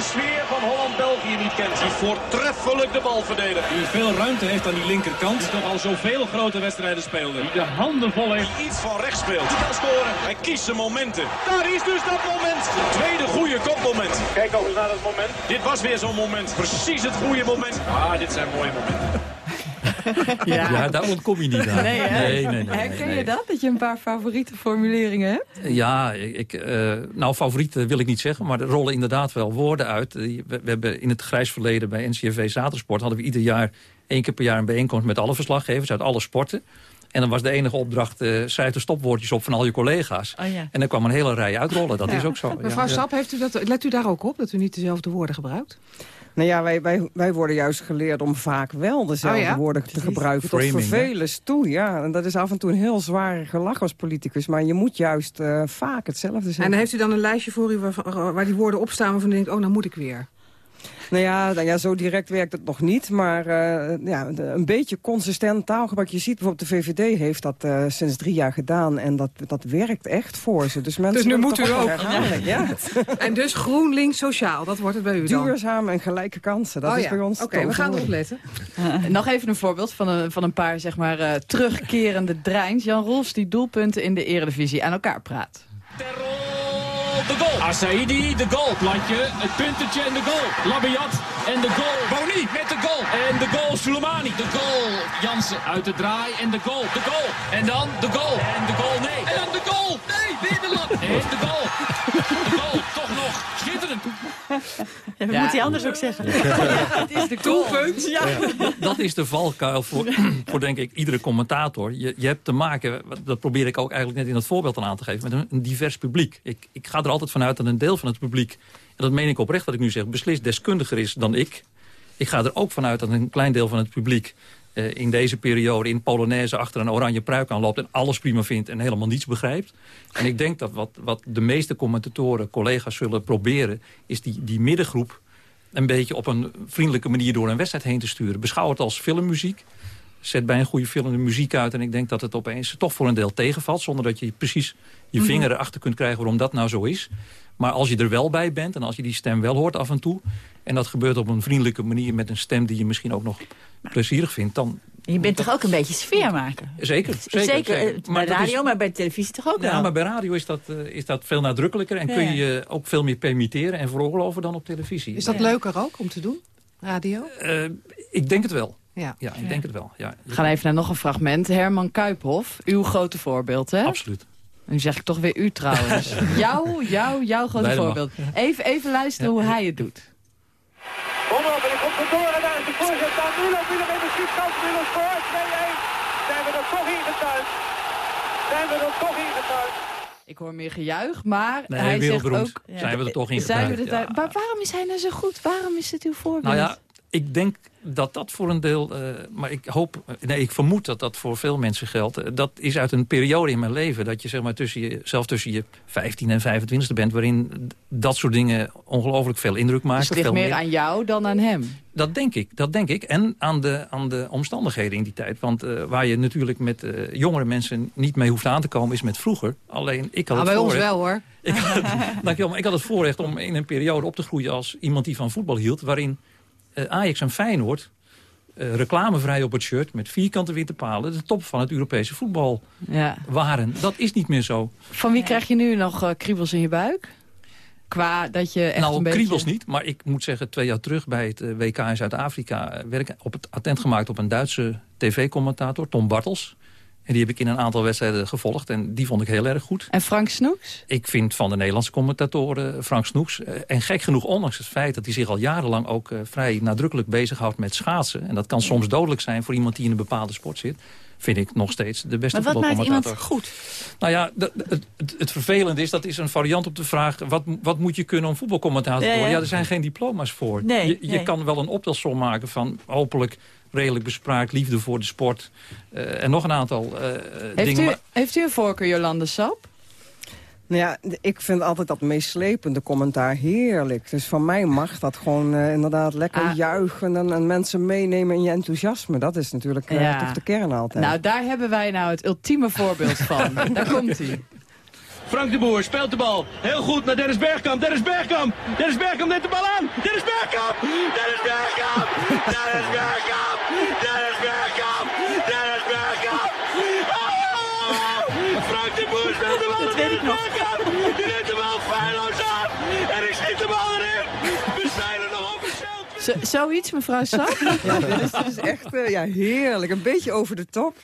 de sfeer van Holland-België niet kent. Die voortreffelijk de bal verdedigt. Die veel ruimte heeft aan die linkerkant. Die toch al zoveel grote wedstrijden speelde. Die de handen vol heeft. Die iets van rechts speelt. Die kan scoren. Hij kiest zijn momenten. Daar is dus dat moment. Het tweede goede kopmoment. Kijk ook eens naar dat moment. Dit was weer zo'n moment. Precies het goede moment. Ah, dit zijn mooie momenten. Ja, daar ontkom je niet aan. Nee, hè? nee, nee, nee, Herken nee. je dat? Dat je een paar favoriete formuleringen hebt? Ja, ik, eh, nou favoriet wil ik niet zeggen, maar er rollen inderdaad wel woorden uit. Die- We, we hebben in het grijs verleden bij NCRV Zatersport... hadden we ieder jaar één keer per jaar een bijeenkomst met alle verslaggevers uit alle sporten. En dan was de enige opdracht, eh schrijf de stopwoordjes op van al je collega's. Oh ja. En dan kwam een hele rij uitrollen, dat Ja. is ook zo. Mevrouw ja. Sap, heeft u dat, let u daar ook op dat u niet dezelfde woorden gebruikt? Nou ja, wij, wij, wij worden juist geleerd om vaak wel dezelfde Oh ja? woorden te gebruiken. Framing, tot hè? vervelens toe, ja. En dat is af en toe een heel zware gelach als politicus. Maar je moet juist eh, vaak hetzelfde zeggen. En heeft u dan een lijstje voor u waar, waar die woorden op staan waarvan u denkt, oh, nou moet ik weer. Nou ja, nou ja, zo direct werkt het nog niet. Maar eh, ja, een beetje consistent taalgebruik. Je ziet bijvoorbeeld de VVD heeft dat eh, sinds drie jaar gedaan. En dat, dat werkt echt voor ze. Dus, mensen Dus nu moet u ook. herhalen, Ja. En dus GroenLinks sociaal, dat wordt het bij u dan? Duurzaam en gelijke kansen. Dat oh is ja, bij ons Oké, we gaan erop letten. Nog even een voorbeeld van een, van een paar zeg maar, eh, terugkerende dreins. Jan Rolfs die doelpunten in de eredivisie aan elkaar praat. De goal. Asaidi, de goal. Plantje, het puntetje en de goal. Labiat en de goal. Boni met de goal. En de goal Soleimani. De goal. Jansen uit de draai en de goal. De goal. En dan de goal. En de goal, nee. En dan de goal. Nee, weer de lat. En de goal. De goal. Ja, dat moet hij anders ook zeggen. Het is de Doelpunt. Ja. Dat is de valkuil voor, voor denk ik iedere commentator. Je, je hebt te maken, dat probeer ik ook eigenlijk net in het voorbeeld aan te geven... met een, een divers publiek. Ik, ik ga er altijd vanuit dat een deel van het publiek... en dat meen ik oprecht wat ik nu zeg, beslist deskundiger is dan ik. Ik ga er ook vanuit dat een klein deel van het publiek... eh, in deze periode in Polonaise achter een oranje pruik aanloopt... en alles prima vindt en helemaal niets begrijpt. En ik denk dat wat, wat de meeste commentatoren, collega's zullen proberen... is die, die middengroep een beetje op een vriendelijke manier door een wedstrijd heen te sturen. Beschouw het als filmmuziek. Zet bij een goede film de muziek uit. En ik denk dat het opeens toch voor een deel tegenvalt. Zonder dat je precies je Mhm. vinger erachter kunt krijgen waarom dat nou zo is. Maar als je er wel bij bent en als je die stem wel hoort af en toe... en dat gebeurt op een vriendelijke manier met een stem die je misschien ook nog plezierig vindt... dan Je bent toch ook een beetje sfeermaker? zeker. Zeker, Zeker, eh, zeker. bij is- radio, maar bij televisie toch ook ja, wel? maar bij radio is dat, eh, is dat veel nadrukkelijker. En Ja, kun je je ook veel meer permitteren en veroorloven dan op televisie. Is dat leuker ook om te doen? Radio? Eh, ik denk het wel. Ja. Ja, ik denk het wel. Ja, We gaan even naar nog een fragment. Herman Kuiphof, uw grote voorbeeld, hè? absoluut. Nu zeg ik toch weer u trouwens. jouw, jouw, jouw grote mag. voorbeeld. Even, even luisteren hoe hij het doet. Kom op, en ik komt er door en daar is de voorzet aan Müller. Müller heeft een schietkans, Müller scoort. 2-1. Zijn we er toch ingetuind? Zijn we er toch ingetuind? Ik hoor meer gejuich, maar Nee, hij zegt ook... Zijn we er toch in Zijn we getuigd, er ja. Maar waarom is hij nou zo goed? Waarom is het uw voorbeeld? Nou ja, ik denk dat dat voor een deel... eh, maar ik hoop... Nee, ik vermoed dat dat voor veel mensen geldt. Eh, dat is uit een periode in mijn leven... dat je zeg maar tussen je, zelf tussen je 15 en 25 bent... waarin dat soort dingen ongelooflijk veel indruk maken. dus het ligt meer aan jou dan aan hem. Dat denk ik, dat denk ik. En aan de, aan de omstandigheden in die tijd. Want eh, waar je natuurlijk met jongere mensen niet mee hoeft aan te komen... is met vroeger. Alleen ik had Nou, het bij ons wel hoor. ik had, dankjewel, maar ik had het voorrecht om in een periode op te groeien als iemand die van voetbal hield. Waarin Ajax en Feyenoord eh, reclamevrij op het shirt met vierkante witte palen de top van het Europese voetbal Ja. waren. Dat is niet meer zo. Van wie krijg je nu nog eh, kriebels in je buik? Qua dat je echt nou, een beetje... kriebels niet, maar ik moet zeggen, twee jaar terug bij het eh, WK in Zuid-Afrika eh, werd ik op het attent gemaakt op een Duitse tv-commentator, Tom Bartels. En die heb ik in een aantal wedstrijden gevolgd en die vond ik heel erg goed. En Frank Snoeks? Ik vind van de Nederlandse commentatoren Frank Snoeks... eh, en gek genoeg, ondanks het feit dat hij zich al jarenlang ook eh, vrij nadrukkelijk bezighoudt met schaatsen... en dat kan soms dodelijk zijn voor iemand die in een bepaalde sport zit... vind ik nog steeds de beste Maar wat maakt iemand goed? Nou ja, het, het, het vervelende is, dat is een variant op de vraag... wat, wat moet je kunnen om voetbalcommentator te Ja, worden? ja. Ja, er zijn geen diploma's voor. Nee, je je nee. kan wel een optelsom maken van hopelijk redelijk bespraakt... liefde voor de sport eh, en nog een aantal eh, Heeft dingen. u, maar- heeft u een voorkeur, Jolande Sap? Nou ja, ik vind altijd dat meeslepende commentaar heerlijk. Dus van mij mag dat gewoon eh, inderdaad lekker Ah. juichen... En, en mensen meenemen in je enthousiasme. Dat is natuurlijk Ja. toch de kern altijd. Nou, daar hebben wij nou het ultieme voorbeeld van. daar komt hij. Frank de Boer speelt de bal. Heel goed naar Dennis Bergkamp. Dennis Bergkamp. Dennis Bergkamp neemt de bal aan. Dennis Bergkamp. Dennis Bergkamp. Dennis Bergkamp. Dennis Bergkamp. Dennis Bergkamp. Oh! Frank de Boer speelt Dennis Bergkamp. Die neemt de bal feilloos aan. En ik schiet de bal erin. We zijn er nog op een zoiets, mevrouw Sap? Ja, dit is, dit is echt eh, ja, heerlijk. Een beetje over de top.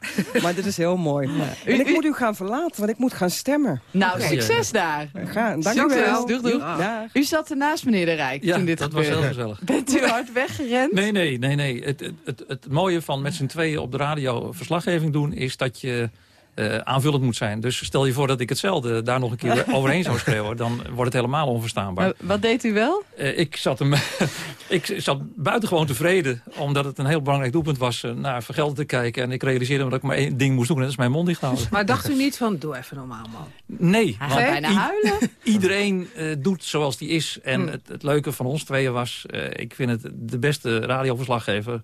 Maar dit is heel mooi. En ik moet u gaan verlaten, want ik moet gaan stemmen. Nou, succes daar. Ga, dank u Succes. wel. Doeg, doeg. Ja. U zat er naast meneer De Rijk Ja, toen dit dat was gebeurde. heel gezellig. Bent u hard weggerend? Nee, nee, nee. nee. Het, het, het, het mooie van met z'n tweeën op de radio verslaggeving doen... is dat je eh, aanvullend moet zijn. Dus stel je voor dat ik hetzelfde daar nog een keer overheen zou schreeuwen... dan wordt het helemaal onverstaanbaar. Wat deed u wel? Eh, ik, zat hem, ik zat buitengewoon tevreden, omdat het een heel belangrijk doelpunt was... eh, naar Vergelden te kijken. En ik realiseerde me dat ik maar één ding moest doen... en dat is mijn mond dicht houden. Maar dacht u niet van, doe even normaal, man. Nee, Hij gaat bijna huilen. iedereen doet zoals die is. En Hmm. het, het leuke van ons tweeën was... ik vind het de beste radioverslaggever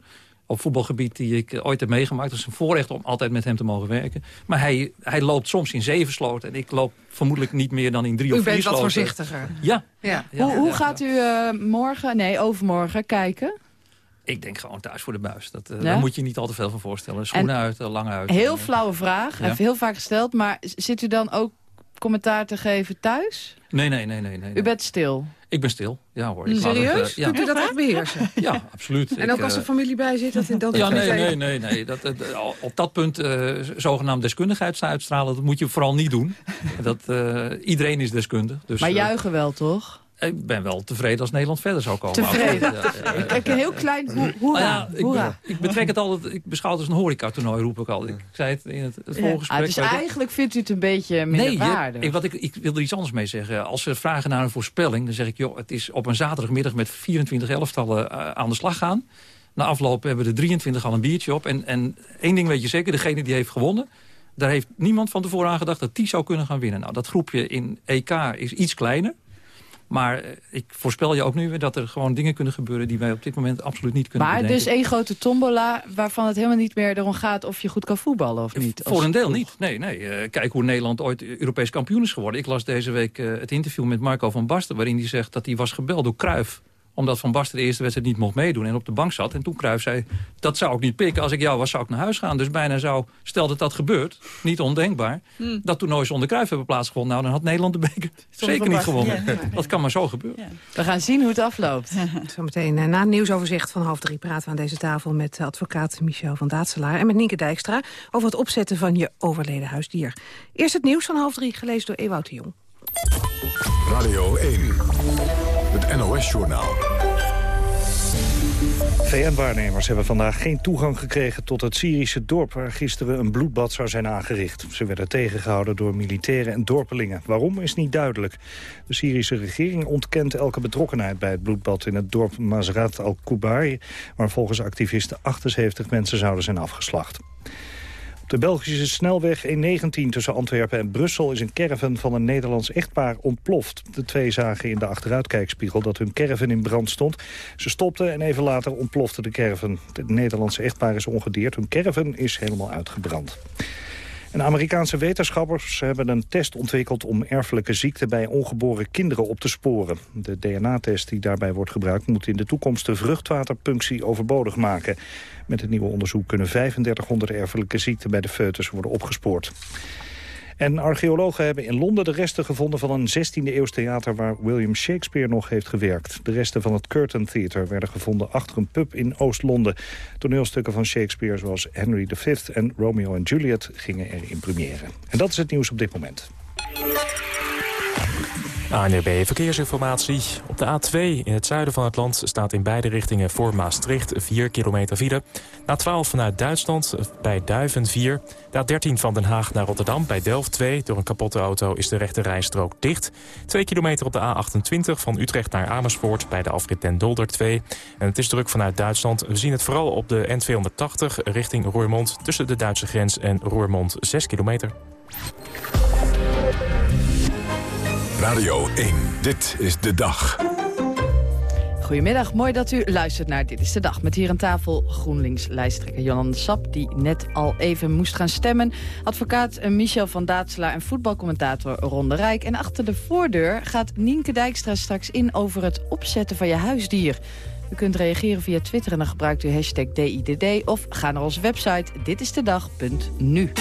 op voetbalgebied die ik ooit heb meegemaakt. Het is een voorrecht om altijd met hem te mogen werken. Maar hij, hij loopt soms in zeven sloten. En ik loop vermoedelijk niet meer dan in drie U of vier bent wat sloten. voorzichtiger. Ja. Ja. hoe hoe gaat u eh, morgen, nee overmorgen, kijken? Ik denk gewoon thuis voor de buis. Dat, eh, Ja? Daar moet je niet al te veel van voorstellen. Schoenen En- uit, eh, lang uit. Heel flauwe vraag, Ja. heel vaak gesteld. Maar zit u dan ook commentaar te geven thuis? Nee, nee, nee, nee. nee. U bent stil? Ik ben stil. Ja hoor. Ik het, Serieus? eh, ja. Kunt u dat echt beheersen? Ja, absoluut. En Ik, ook als eh, er familie bij zit? Dat, dat Ja, dat- nee, nee, nee. nee. Dat, dat- op dat punt eh zogenaamd deskundigheid uitstralen, dat moet je vooral niet doen. Dat, eh, iedereen is deskundig. Dus, maar eh, juichen wel, toch? Ik ben wel tevreden als Nederland verder zou komen. Tevreden. Ja, ja, ja. Kijk, een heel klein ho Nou hoera. ja, ik, hoera. ik betrek het altijd, ik beschouw het als een horecatoernooi, roep ik al. Ik zei het in het, het Ja. voorgesprek. Ah, dus weet je. eigenlijk vindt u het een beetje Nee, minder je- waardig. ik, wat ik, ik wil er iets anders mee zeggen. Als ze vragen naar een voorspelling, dan zeg ik... joh, het is op een zaterdagmiddag met 24 elftallen eh, aan de slag gaan. Na afloop hebben er 23 al een biertje op. En, en één ding weet je zeker, degene die heeft gewonnen... daar heeft niemand van tevoren aan gedacht dat die zou kunnen gaan winnen. Nou, dat groepje in EK is iets kleiner. Maar eh, ik voorspel je ook nu weer dat er gewoon dingen kunnen gebeuren... die wij op dit moment absoluut niet kunnen Maar bedenken. dus één grote tombola waarvan het helemaal niet meer erom gaat of je goed kan voetballen of niet. Voor een deel niet. Nee, nee. Eh, kijk hoe Nederland ooit Europees kampioen is geworden. Ik las deze week eh, het interview met Marco van Basten... waarin hij zegt dat hij was gebeld door Cruijff omdat Van Basten de eerste wedstrijd niet mocht meedoen en op de bank zat. En toen Cruijff zei, dat zou ik niet pikken. Als ik jou was, zou ik naar huis gaan. Dus bijna zou, stel dat dat gebeurt, niet ondenkbaar... Hmm. dat toernoois zonder Cruijff hebben plaatsgevonden. Nou, dan had Nederland de beker zeker niet gewonnen. ja. Dat kan maar zo gebeuren. We gaan zien hoe het afloopt. Zometeen eh, na het nieuwsoverzicht van half drie praten we aan deze tafel... met eh, advocaat Michel van Daatselaar en met Nienke Dijkstra... over het opzetten van je overleden huisdier. Eerst het nieuws van half drie, gelezen door Ewout de Jong. Radio 1, het NOS-journaal. VN-waarnemers hebben vandaag geen toegang gekregen tot het Syrische dorp... waar gisteren een bloedbad zou zijn aangericht. Ze werden tegengehouden door militairen en dorpelingen. Waarom is niet duidelijk. De Syrische regering ontkent elke betrokkenheid bij het bloedbad... in het dorp Mazrat al-Kubai... waar volgens activisten 78 mensen zouden zijn afgeslacht. De Belgische snelweg E19 tussen Antwerpen en Brussel... is een caravan van een Nederlands echtpaar ontploft. De twee zagen in de achteruitkijkspiegel dat hun caravan in brand stond. Ze stopten en even later ontplofte de caravan. Het Nederlandse echtpaar is ongedeerd. Hun caravan is helemaal uitgebrand. En Amerikaanse wetenschappers hebben een test ontwikkeld om erfelijke ziekten bij ongeboren kinderen op te sporen. De DNA-test die daarbij wordt gebruikt moet in de toekomst de vruchtwaterpunctie overbodig maken. Met het nieuwe onderzoek kunnen 3500 erfelijke ziekten bij de foetus worden opgespoord. En archeologen hebben in Londen de resten gevonden van een 16e-eeuws theater waar William Shakespeare nog heeft gewerkt. De resten van het Curtain Theatre werden gevonden achter een pub in Oost-Londen. Toneelstukken van Shakespeare zoals Henry V en Romeo en Juliet gingen er in première. En dat is het nieuws op dit moment. ANRB Verkeersinformatie. Op de A2 in het zuiden van het land staat in beide richtingen voor Maastricht 4 kilometer file. A12 vanuit Duitsland bij Duiven 4. De A13 van Den Haag naar Rotterdam bij Delft 2. Door een kapotte auto is de rechte rijstrook dicht. 2 kilometer op de A28 van Utrecht naar Amersfoort bij de afrit Den Dolder 2. En het is druk vanuit Duitsland. We zien het vooral op de N280 richting Roermond tussen de Duitse grens en Roermond 6 kilometer. Radio 1, dit is de dag. Goedemiddag, mooi dat u luistert naar Dit is de Dag. Met hier aan tafel GroenLinks-lijsttrekker Jolande Sap... die net al even moest gaan stemmen. Advocaat Michel van Daatselaar en voetbalcommentator Ron de Rijk. En achter de voordeur gaat Nienke Dijkstra straks in... over het opzetten van je huisdier. U kunt reageren via Twitter en dan gebruikt u hashtag DIDD... of ga naar onze website ditistedag.nu.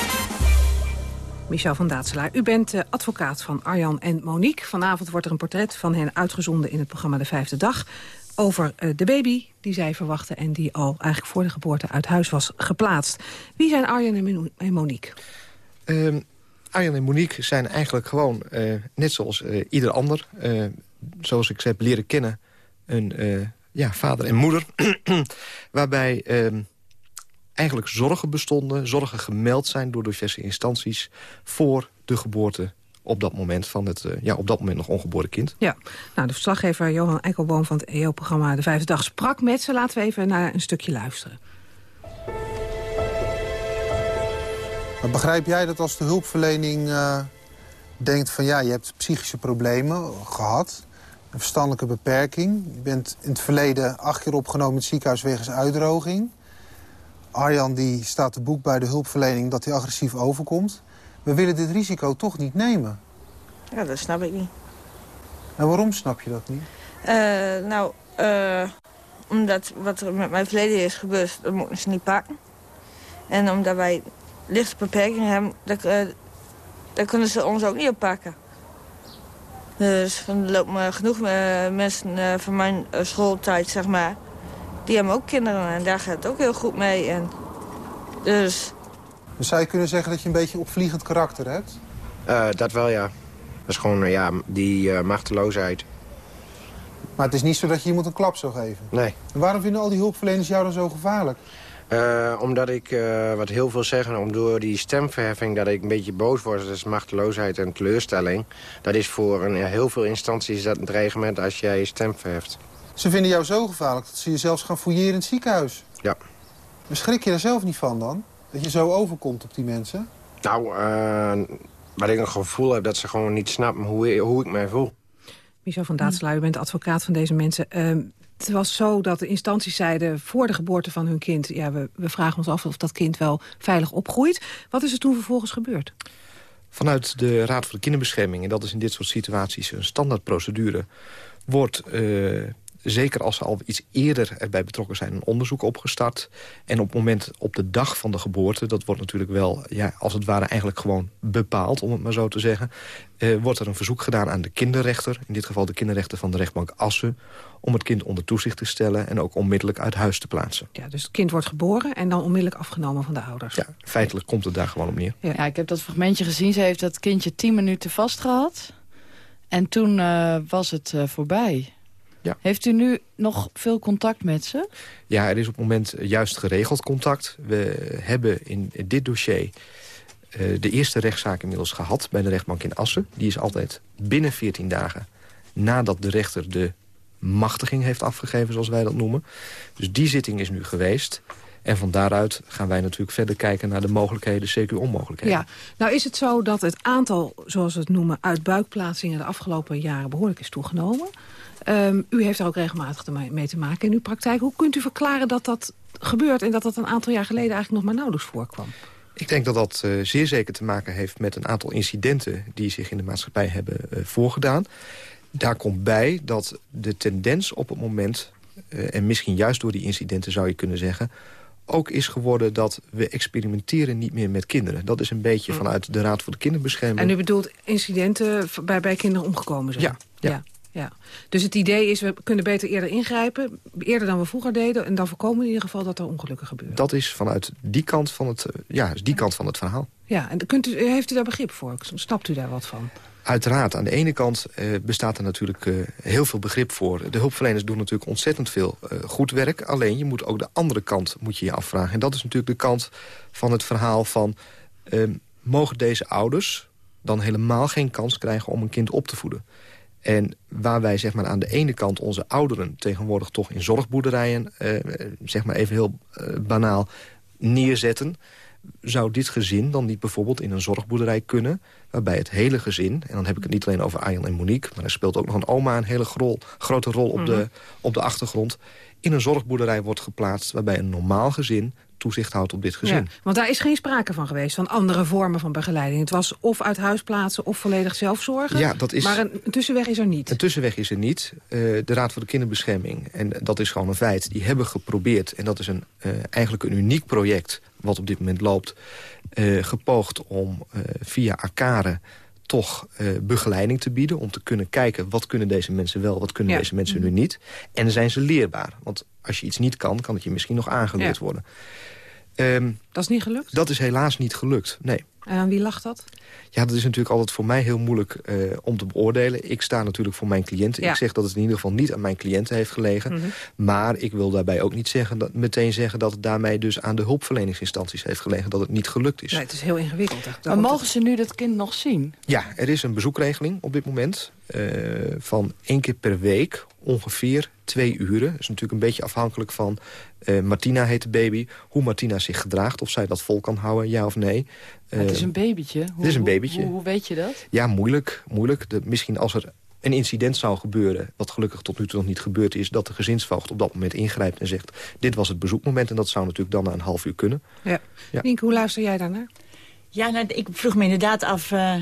Michel van Daatselaar, u bent eh, advocaat van Arjan en Monique. Vanavond wordt er een portret van hen uitgezonden in het programma De Vijfde Dag. over eh, de baby die zij verwachten... en die al eigenlijk voor de geboorte uit huis was geplaatst. Wie zijn Arjen en Monique? Uh, Arjen en Monique zijn eigenlijk gewoon, uh, net zoals ieder ander... Zoals ik ze heb leren kennen, een ja, vader en moeder... waarbij ehm, eigenlijk zorgen bestonden, zorgen gemeld zijn... door diverse instanties voor de geboorte op dat moment van het uh, ja, op dat moment nog ongeboren kind. Ja, nou, de verslaggever Johan Eikelboom van het EO-programma De Vijfde Dag sprak met ze. Laten we even naar een stukje luisteren. Maar begrijp jij dat als de hulpverlening uh, denkt van ja, je hebt psychische problemen gehad, een verstandelijke beperking, je bent in het verleden acht keer opgenomen in het ziekenhuis wegens uitdroging. Arjan die staat te boek bij de hulpverlening dat hij agressief overkomt. We willen dit risico toch niet nemen. Ja, dat snap ik niet. En waarom snap je dat niet? Uh, nou, uh, omdat wat er met mijn verleden is gebeurd, dat moeten ze niet pakken. En omdat wij lichte beperkingen hebben, dan, uh, dan kunnen ze ons ook niet oppakken. Dus er lopen genoeg mensen van mijn schooltijd, zeg maar... die hebben ook kinderen en daar gaat het ook heel goed mee. En dus dus zou je kunnen zeggen dat je een beetje opvliegend karakter hebt? Uh, dat wel, ja. Dat is gewoon ja, die uh, machteloosheid. Maar het is niet zo dat je iemand een klap zou geven? Nee. En waarom vinden al die hulpverleners jou dan zo gevaarlijk? Uh, omdat ik, wat heel veel zeggen, om door die stemverheffing... dat ik een beetje boos word, dat is machteloosheid en teleurstelling. Dat is voor een, heel veel instanties dat een dreigement als jij je stem verheft. Ze vinden jou zo gevaarlijk dat ze je zelfs gaan fouilleren in het ziekenhuis? Ja. Maar schrik je daar zelf niet van dan? Dat je zo overkomt op die mensen? Nou, uh, wat ik een gevoel heb dat ze gewoon niet snappen hoe, hoe ik mij voel. Michel van Daatsluij, u bent advocaat van deze mensen. Uh, het was zo dat de instanties zeiden voor de geboorte van hun kind... ja, we, we vragen ons af of dat kind wel veilig opgroeit. Wat is er toen vervolgens gebeurd? Vanuit de Raad voor de Kinderbescherming... en dat is in dit soort situaties een standaardprocedure... wordt uh, zeker als ze al iets eerder erbij betrokken zijn... een onderzoek opgestart. En op het moment, op de dag van de geboorte... dat wordt natuurlijk wel, ja, als het ware eigenlijk gewoon bepaald... om het maar zo te zeggen... Eh, wordt er een verzoek gedaan aan de kinderrechter... in dit geval de kinderrechter van de rechtbank Assen... om het kind onder toezicht te stellen... en ook onmiddellijk uit huis te plaatsen. Ja, dus het kind wordt geboren en dan onmiddellijk afgenomen van de ouders. Ja, feitelijk komt het daar gewoon op neer. Ja, ik heb dat fragmentje gezien. Ze heeft dat kindje tien minuten vastgehad. En toen uh, was het uh, voorbij. Ja. Heeft u nu nog veel contact met ze? Ja, er is op het moment juist geregeld contact. We hebben in dit dossier uh, de eerste rechtszaak inmiddels gehad... bij de rechtbank in Assen. Die is altijd binnen 14 dagen nadat de rechter de machtiging heeft afgegeven, zoals wij dat noemen. Dus die zitting is nu geweest. En van daaruit gaan wij natuurlijk verder kijken naar de mogelijkheden, CQ-onmogelijkheden. Ja, nou is het zo dat het aantal, zoals we het noemen, uitbuikplaatsingen de afgelopen jaren behoorlijk is toegenomen. Um, u heeft daar ook regelmatig mee te maken in uw praktijk. Hoe kunt u verklaren dat dat gebeurt en dat dat een aantal jaar geleden eigenlijk nog maar nauwelijks voorkwam? Ik denk dat dat uh, zeer zeker te maken heeft met een aantal incidenten... die zich in de maatschappij hebben uh, voorgedaan. Daar komt bij dat de tendens op het moment... Uh, en misschien juist door die incidenten zou je kunnen zeggen ook is geworden dat we experimenteren niet meer met kinderen. Dat is een beetje vanuit de Raad voor de Kinderbescherming. En u bedoelt incidenten bij, bij kinderen omgekomen zijn? Ja, ja. ja. Ja. Dus het idee is, we kunnen beter eerder ingrijpen, eerder dan we vroeger deden... en dan voorkomen in ieder geval dat er ongelukken gebeuren. Dat is vanuit die kant van het, ja, die kant van het verhaal. Ja, en kunt u, heeft u daar begrip voor? Snapt u daar wat van? Uiteraard. Aan de ene kant uh, bestaat er natuurlijk uh, heel veel begrip voor. De hulpverleners doen natuurlijk ontzettend veel uh, goed werk. Alleen je moet ook de andere kant moet je, je afvragen. En dat is natuurlijk de kant van het verhaal van... mogen deze ouders dan helemaal geen kans krijgen om een kind op te voeden? En waar wij zeg maar, aan de ene kant onze ouderen tegenwoordig toch in zorgboerderijen... Eh, zeg maar even heel eh, banaal neerzetten... zou dit gezin dan niet bijvoorbeeld in een zorgboerderij kunnen... waarbij het hele gezin, en dan heb ik het niet alleen over Arjan en Monique... maar er speelt ook nog een oma een hele grol, grote rol op, de, Mhm. op de achtergrond... in een zorgboerderij wordt geplaatst waarbij een normaal gezin toezicht houdt op dit gezin. Ja, want daar is geen sprake van geweest, van andere vormen van begeleiding. Het was of uit huis plaatsen of volledig zelfzorgen. Ja, dat is- Maar een, tussenweg is er niet. Een tussenweg is er niet. Eh, de Raad voor de Kinderbescherming, en dat is gewoon een feit... die hebben geprobeerd, en dat is een, eh, eigenlijk een uniek project... wat op dit moment loopt, eh, gepoogd om via ACARE toch begeleiding te bieden... om te kunnen kijken wat kunnen deze mensen wel, wat kunnen Ja. deze mensen nu niet. En zijn ze leerbaar? Want als je iets niet kan, kan het je misschien nog aangeleerd Ja. worden. Um, Dat is niet gelukt? dat is helaas niet gelukt, nee. En aan wie lag dat? Ja, dat is natuurlijk altijd voor mij heel moeilijk eh, om te beoordelen. Ik sta natuurlijk voor mijn cliënten. Ja. Ik zeg dat het in ieder geval niet aan mijn cliënten heeft gelegen. Mhm. Maar ik wil daarbij ook niet zeggen dat, meteen zeggen... dat het daarmee dus aan de hulpverleningsinstanties heeft gelegen... dat het niet gelukt is. Nee, het is heel ingewikkeld. Maar mogen ze nu dat kind nog zien? Ja, er is een bezoekregeling op dit moment... eh, van één keer per week, ongeveer twee uren. Dat is natuurlijk een beetje afhankelijk van... eh, Martina heet de baby, hoe Martina zich gedraagt... of zij dat vol kan houden, ja of nee. het is Eh, een babytje. Hoe, het is een hoe- babytje. Hoe, hoe weet je dat? Ja, moeilijk. moeilijk. De, misschien als er een incident zou gebeuren... wat gelukkig tot nu toe nog niet gebeurd is... dat de gezinsvoogd op dat moment ingrijpt en zegt... dit was het bezoekmoment en dat zou natuurlijk dan na een half uur kunnen. Ja. Ja. Nienke, hoe luister jij daarnaar? Ja, nou, ik vroeg me inderdaad af, eh eh,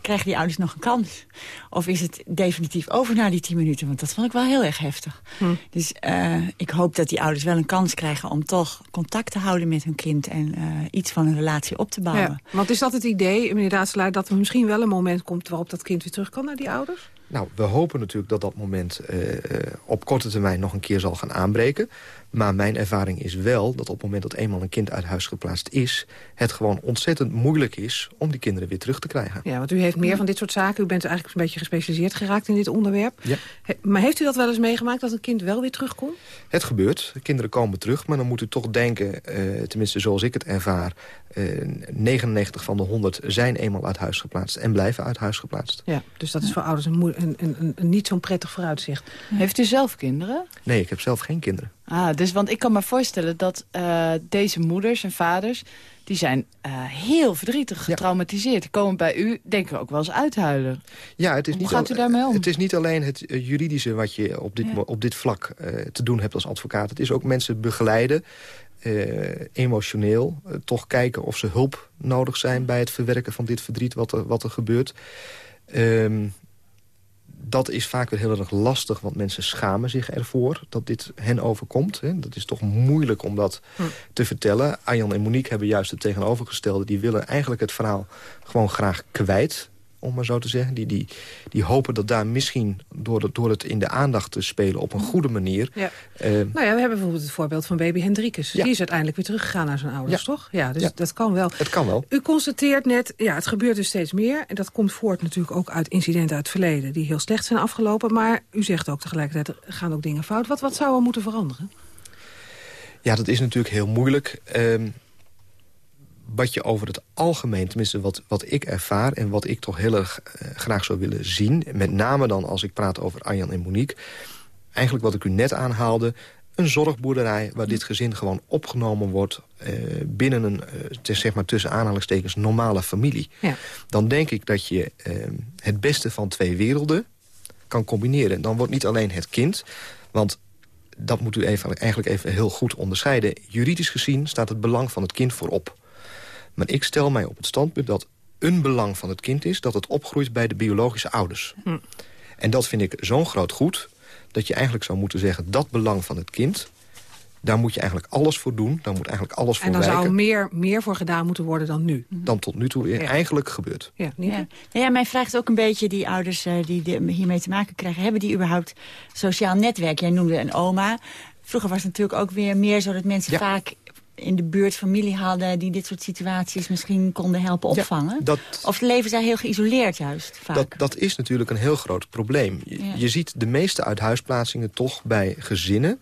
krijgen die ouders nog een kans? Of is het definitief over na die tien minuten? Want dat vond ik wel heel erg heftig. Hm. Dus eh, ik hoop dat die ouders wel een kans krijgen om toch contact te houden met hun kind... en iets van een relatie op te bouwen. Ja. Want is dat het idee, meneer Daatselaar, dat er misschien wel een moment komt... waarop dat kind weer terug kan naar die ouders? Nou, we hopen natuurlijk dat dat moment eh, eh, op korte termijn nog een keer zal gaan aanbreken. Maar mijn ervaring is wel dat op het moment dat eenmaal een kind uit huis geplaatst is... het gewoon ontzettend moeilijk is om die kinderen weer terug te krijgen. Ja, want u heeft meer van dit soort zaken. U bent eigenlijk een beetje gespecialiseerd geraakt in dit onderwerp. Ja. He- maar heeft u dat wel eens meegemaakt, dat een kind wel weer terugkomt? Het gebeurt, kinderen komen terug, maar dan moet u toch denken... eh, tenminste zoals ik het ervaar, 99 van de 100 zijn eenmaal uit huis geplaatst... en blijven uit huis geplaatst. Ja, dus dat is voor ouders een, moe- een, een, een, een niet zo'n prettig vooruitzicht. Heeft u zelf kinderen? Nee, ik heb zelf geen kinderen. Ah, dus want ik kan me voorstellen dat eh, deze moeders en vaders... die zijn eh, heel verdrietig, getraumatiseerd. Die komen bij u, denken ook wel eens uithuilen. Ja, het is Hoe niet gaat u daarmee om? Het is niet alleen het eh, juridische wat je op dit, Ja. op dit vlak eh, te doen hebt als advocaat. Het is ook mensen begeleiden, emotioneel. toch kijken of ze hulp nodig zijn bij het verwerken van dit verdriet wat er, wat er gebeurt. Ehm, dat is vaak weer heel erg lastig, want mensen schamen zich ervoor dat dit hen overkomt. Hè. Dat is toch moeilijk om dat Hm. te vertellen. Arjan en Monique hebben juist het tegenovergestelde. Die willen eigenlijk het verhaal gewoon graag kwijt, om maar zo te zeggen. Die, die, die hopen dat daar misschien door het, door het in de aandacht te spelen op een goede manier... Ja. eh, Nou ja, we hebben bijvoorbeeld het voorbeeld van baby Hendrikus. Ja. Die is uiteindelijk weer teruggegaan naar zijn ouders, Ja. toch? Ja, dus Ja. dat kan wel. het kan wel. U constateert net, ja, het gebeurt dus steeds meer. En dat komt voort natuurlijk ook uit incidenten uit het verleden... die heel slecht zijn afgelopen. Maar u zegt ook tegelijkertijd, er gaan ook dingen fout. Wat, wat zou er moeten veranderen? Ja, dat is natuurlijk heel moeilijk. Ehm, wat je over het algemeen, tenminste wat, wat ik ervaar... en wat ik toch heel erg eh, graag zou willen zien... met name dan als ik praat over Arjan en Monique... eigenlijk wat ik u net aanhaalde... een zorgboerderij waar dit gezin gewoon opgenomen wordt... eh, binnen een, eh, zeg maar tussen aanhalingstekens, normale familie. Ja. Dan denk ik dat je het beste van twee werelden kan combineren. Dan wordt niet alleen het kind... want dat moet u even, eigenlijk even heel goed onderscheiden. Juridisch gezien staat het belang van het kind voorop. Maar ik stel mij op het standpunt dat een belang van het kind is... dat het opgroeit bij de biologische ouders. Hm. En dat vind ik zo'n groot goed... dat je eigenlijk zou moeten zeggen... dat belang van het kind, daar moet je eigenlijk alles voor doen. Daar moet eigenlijk alles voor En dan zou wijken... er meer, meer voor gedaan moeten worden dan nu. dan tot nu toe weer Ja. eigenlijk gebeurt. Ja, niet? Ja. Nou ja, mij vraagt ook een beetje, die ouders eh, die de- hiermee te maken krijgen... hebben die überhaupt sociaal netwerk? Jij noemde een oma. Vroeger was het natuurlijk ook weer meer zo dat mensen Ja. vaak in de buurt familie hadden... die dit soort situaties misschien konden helpen opvangen. Dat, Of leven zij heel geïsoleerd juist vaak? dat, dat is natuurlijk een heel groot probleem. Je, Ja. je ziet de meeste uithuisplaatsingen toch bij gezinnen...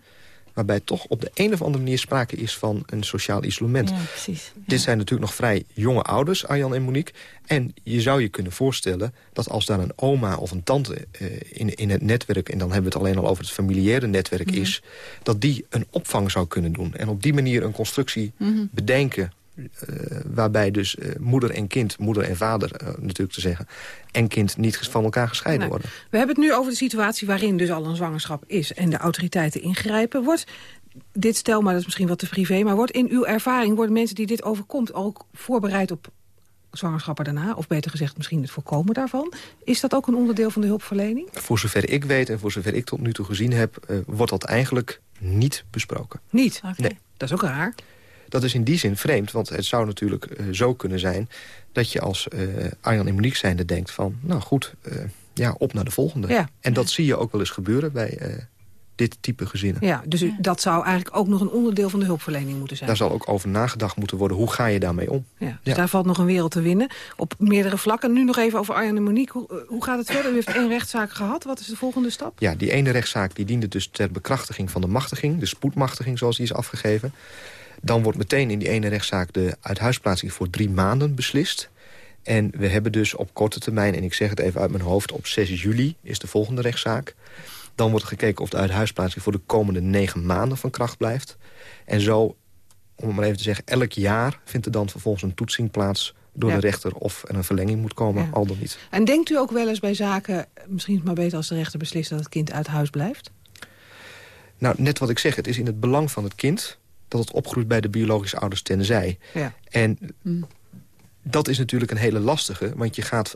waarbij toch op de een of andere manier sprake is van een sociaal isolement. Ja, precies. Dit zijn natuurlijk nog vrij jonge ouders, Arjan en Monique. En je zou je kunnen voorstellen dat als daar een oma of een tante eh, in, in het netwerk... en dan hebben we het alleen al over het familiaire netwerk Mhm. is... dat die een opvang zou kunnen doen. En op die manier een constructie Mhm. bedenken... eh, waarbij dus eh, moeder en kind, moeder en vader eh, natuurlijk te zeggen... en kind niet ges- van elkaar gescheiden worden. We hebben het nu over de situatie waarin dus al een zwangerschap is... en de autoriteiten ingrijpen. Wordt dit stel, maar dat is misschien wat te privé... maar wordt in uw ervaring, worden mensen die dit overkomt... ook voorbereid op zwangerschappen daarna? Of beter gezegd, misschien het voorkomen daarvan? Is dat ook een onderdeel van de hulpverlening? Voor zover ik weet en voor zover ik tot nu toe gezien heb... wordt dat eigenlijk niet besproken. Niet? Nee. Dat is ook raar. Dat is in die zin vreemd, want het zou natuurlijk eh, zo kunnen zijn... dat je als uh, Arjan en Monique zijnde denkt van... nou goed, uh, ja, op naar de volgende. Ja. En dat zie je ook wel eens gebeuren bij dit type gezinnen. Ja, dus u, dat zou eigenlijk ook nog een onderdeel van de hulpverlening moeten zijn. Daar zal ook over nagedacht moeten worden. Hoe ga je daarmee om? Ja, dus daar valt nog een wereld te winnen. Op meerdere vlakken. Nu nog even over Arjan en Monique. Hoe, hoe gaat het verder? U heeft één rechtszaak gehad. Wat is de volgende stap? Ja, die ene rechtszaak die diende dus ter bekrachtiging van de machtiging. De spoedmachtiging zoals die is afgegeven. Dan wordt meteen in die ene rechtszaak de uithuisplaatsing voor drie maanden beslist. En we hebben dus op korte termijn, en ik zeg het even uit mijn hoofd... op 6 juli is de volgende rechtszaak. Dan wordt gekeken of de uithuisplaatsing voor de komende negen maanden van kracht blijft. En zo, om het maar even te zeggen, elk jaar vindt er dan vervolgens een toetsing plaats door Ja. de rechter of er een verlenging moet komen, Ja. al dan niet. En denkt u ook wel eens bij zaken... misschien is het maar beter als de rechter beslist dat het kind uit huis blijft? Nou, net wat ik zeg, het is in het belang van het kind... dat het opgroeit bij de biologische ouders tenzij. Ja. En dat is natuurlijk een hele lastige, want je gaat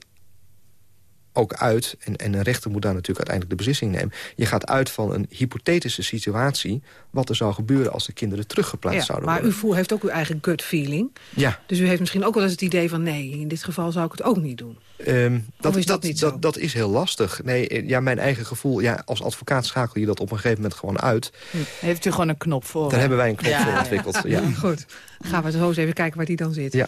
ook uit... En, en een rechter moet daar natuurlijk uiteindelijk de beslissing nemen... je gaat uit van een hypothetische situatie... wat er zou gebeuren als de kinderen teruggeplaatst Ja, zouden maar worden. u voelt, heeft ook uw eigen gut feeling. Ja, Dus u heeft misschien ook wel eens het idee van... nee, in dit geval zou ik het ook niet doen. Ehm, dat, is dat dat, niet dat, dat is heel lastig. Nee, eh, ja, mijn eigen gevoel... Ja, als advocaat schakel je dat op een gegeven moment gewoon uit. Heeft u gewoon een knop voor? Daar hebben wij een knop Ja. voor ontwikkeld. Ja. Goed, gaan we zo eens even kijken waar die dan zit. Ja.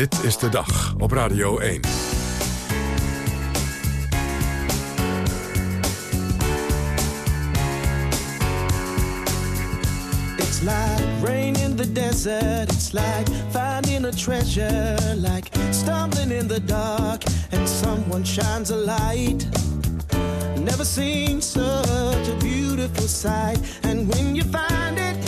Dit is de dag op Radio 1. It's like rain in the desert. It's like finding a treasure. Like stumbling in the dark and someone shines a light. Never seen such a beautiful sight. And when you find it,